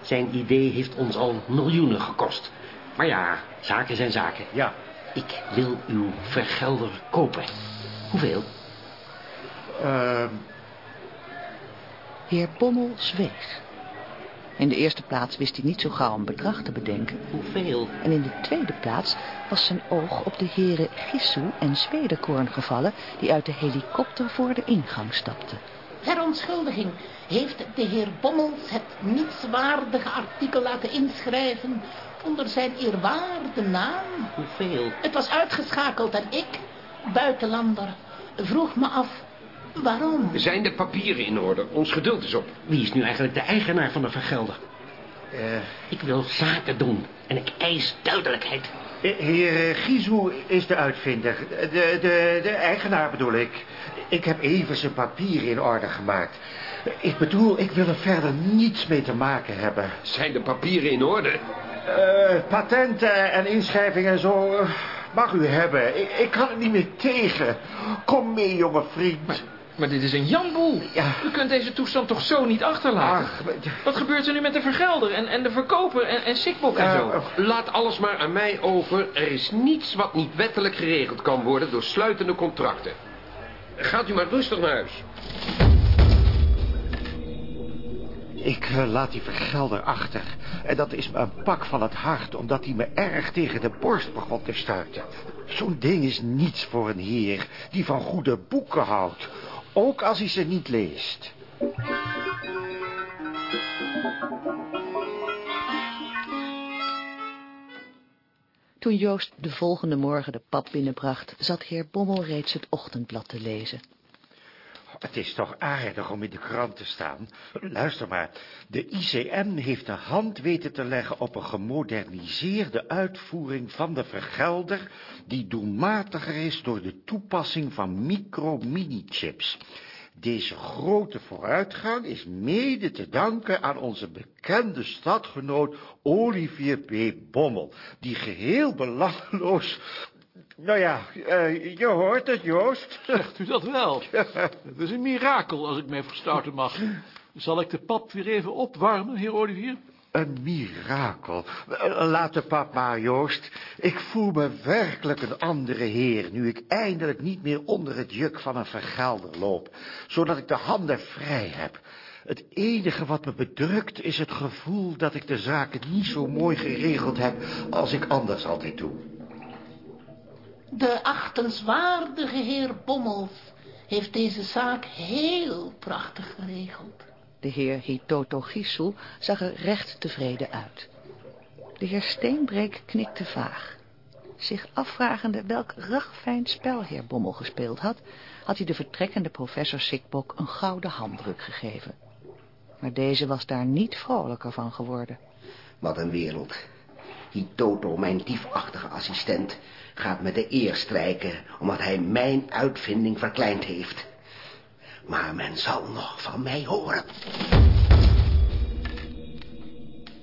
Zijn idee heeft ons al miljoenen gekost. Maar ja, zaken zijn zaken. Ja. Ik wil uw vergelder kopen. Hoeveel? Uh... Heer Bommel zweeg. In de eerste plaats wist hij niet zo gauw een bedrag te bedenken. Hoeveel? En in de tweede plaats was zijn oog op de heren Gissou en Zwederkorn gevallen... die uit de helikopter voor de ingang stapten. Verontschuldiging. Heeft de heer Bommels het nietswaardige artikel laten inschrijven onder zijn eerwaarde naam? Hoeveel? Het was uitgeschakeld en ik, buitenlander, vroeg me af waarom. Zijn de papieren in orde? Ons geduld is op. Wie is nu eigenlijk de eigenaar van de vergelder? Uh, ik wil zaken doen en ik eis duidelijkheid. Heer Gizou is de uitvinder. De, de, de eigenaar bedoel ik. Ik heb even zijn papieren in orde gemaakt. Ik bedoel, ik wil er verder niets mee te maken hebben. Zijn de papieren in orde? Uh, patenten en inschrijvingen en zo uh, mag u hebben. Ik, ik, kan het niet meer tegen. Kom mee, jonge vriend. Maar, Maar dit is een janboel. U kunt deze toestand toch zo niet achterlaten? Wat gebeurt er nu met de vergelder en, en de verkoper en, en Sikbok en zo? Eh, laat alles maar aan mij over. Er is niets wat niet wettelijk geregeld kan worden door sluitende contracten. Gaat u maar rustig naar huis. Ik eh, laat die vergelder achter. En dat is me een pak van het hart, omdat hij me erg tegen de borst begon te stuiten. Zo'n ding is niets voor een heer die van goede boeken houdt. Ook als hij ze niet leest. Toen Joost de volgende morgen de pap binnenbracht, zat heer Bommel reeds het ochtendblad te lezen. Het is toch aardig om in de krant te staan. Luister maar, de ICM heeft de hand weten te leggen op een gemoderniseerde uitvoering van de vergelder, die doelmatiger is door de toepassing van micro-mini-chips. Deze grote vooruitgang is mede te danken aan onze bekende stadgenoot Olivier P. Bommel, die geheel belangeloos nou ja, uh, je hoort het, Joost. [LAUGHS] Zegt u dat wel? Het is een mirakel, als ik mij verstouten mag. Zal ik de pap weer even opwarmen, heer Olivier? Een mirakel. Laat de pap maar, Joost. Ik voel me werkelijk een andere heer... nu ik eindelijk niet meer onder het juk van een vergelder loop... zodat ik de handen vrij heb... Het enige wat me bedrukt is het gevoel dat ik de zaken niet zo mooi geregeld heb als ik anders altijd doe. De achtenswaardige heer Bommels heeft deze zaak heel prachtig geregeld. De heer Hitoto Gisel zag er recht tevreden uit. De heer Steenbreek knikte vaag. Zich afvragende welk ragfijn spel heer Bommel gespeeld had, had hij de vertrekkende professor Sikbok een gouden handdruk gegeven. Maar deze was daar niet vrolijker van geworden. Wat een wereld. Hitoto, mijn diefachtige assistent, gaat met de eer strijken... omdat hij mijn uitvinding verkleind heeft. Maar men zal nog van mij horen.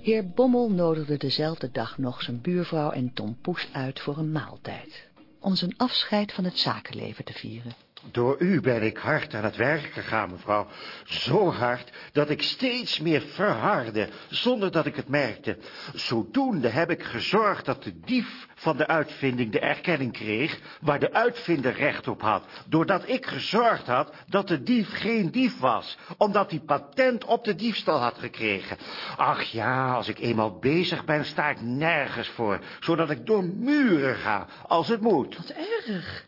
Heer Bommel nodigde dezelfde dag nog zijn buurvrouw en Tom Poes uit voor een maaltijd. Om zijn afscheid van het zakenleven te vieren. Door u ben ik hard aan het werk gegaan, mevrouw. Zo hard dat ik steeds meer verhardde, zonder dat ik het merkte. Zodoende heb ik gezorgd dat de dief van de uitvinding de erkenning kreeg... waar de uitvinder recht op had. Doordat ik gezorgd had dat de dief geen dief was. Omdat hij patent op de diefstal had gekregen. Ach ja, als ik eenmaal bezig ben, sta ik nergens voor. Zodat ik door muren ga, als het moet. Wat erg.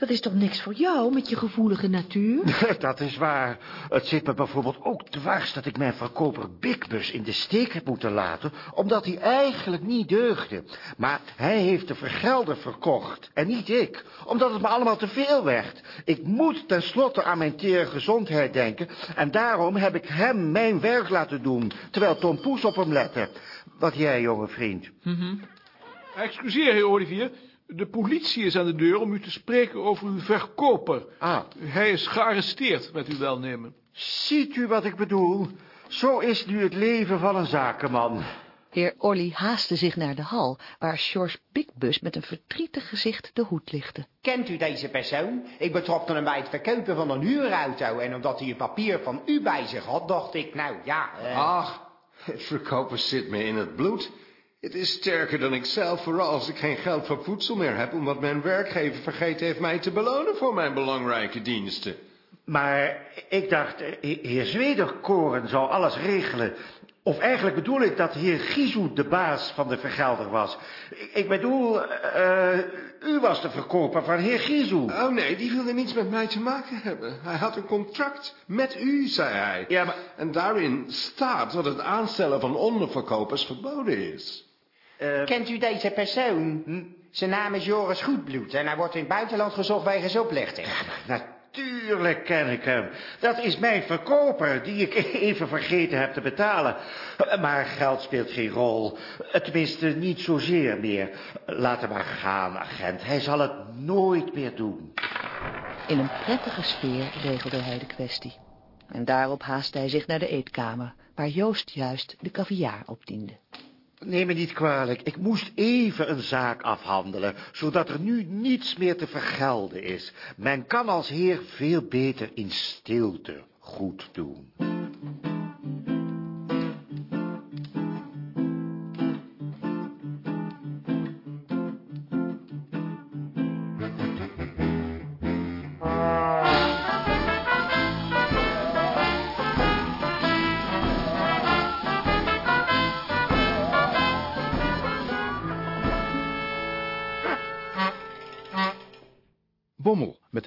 Dat is toch niks voor jou, met je gevoelige natuur? [LAUGHS] Dat is waar. Het zit me bijvoorbeeld ook dwars dat ik mijn verkoper Bigbus in de steek heb moeten laten, omdat hij eigenlijk niet deugde. Maar hij heeft de vergelder verkocht, en niet ik, omdat het me allemaal te veel werd. Ik moet tenslotte aan mijn tere gezondheid denken, en daarom heb ik hem mijn werk laten doen, terwijl Tom Poes op hem lette. Wat jij, jonge vriend. Mm Excuseer, heer Olivier. De politie is aan de deur om u te spreken over uw verkoper. Ah. Hij is gearresteerd, met uw welnemen. Ziet u wat ik bedoel? Zo is nu het leven van een zakenman. Heer Olly haastte zich naar de hal, waar George Bigbus met een verdrietig gezicht de hoed lichtte. Kent u deze persoon? Ik betrapte hem bij het verkopen van een huurauto... en omdat hij een papier van u bij zich had, dacht ik, nou ja... Uh... Ach, het verkopen zit me in het bloed. Het is sterker dan ik zelf, vooral als ik geen geld voor voedsel meer heb... omdat mijn werkgever vergeten heeft mij te belonen voor mijn belangrijke diensten. Maar ik dacht, eh, heer Zwederkoren zou alles regelen. Of eigenlijk bedoel ik dat heer Gizoe de baas van de vergelder was. Ik, bedoel, uh, u was de verkoper van heer Gizoe. Oh nee, die wilde niets met mij te maken hebben. Hij had een contract met u, zei hij. Ja, maar... En daarin staat dat het aanstellen van onderverkopers verboden is. Uh, Kent u deze persoon? Hm? Zijn naam is Joris Goedbloed en hij wordt in het buitenland gezocht wegens oplichting. Natuurlijk ken ik hem. Dat is mijn verkoper, die ik [LAUGHS] even vergeten heb te betalen. Maar geld speelt geen rol. Tenminste, niet zozeer meer. Laat hem maar gaan, agent. Hij zal het nooit meer doen. In een prettige sfeer regelde hij de kwestie. En daarop haastte hij zich naar de eetkamer, waar Joost juist de caviar opdiende. Neem me niet kwalijk, ik moest even een zaak afhandelen, zodat er nu niets meer te vergelden is. Men kan als heer veel beter in stilte goed doen.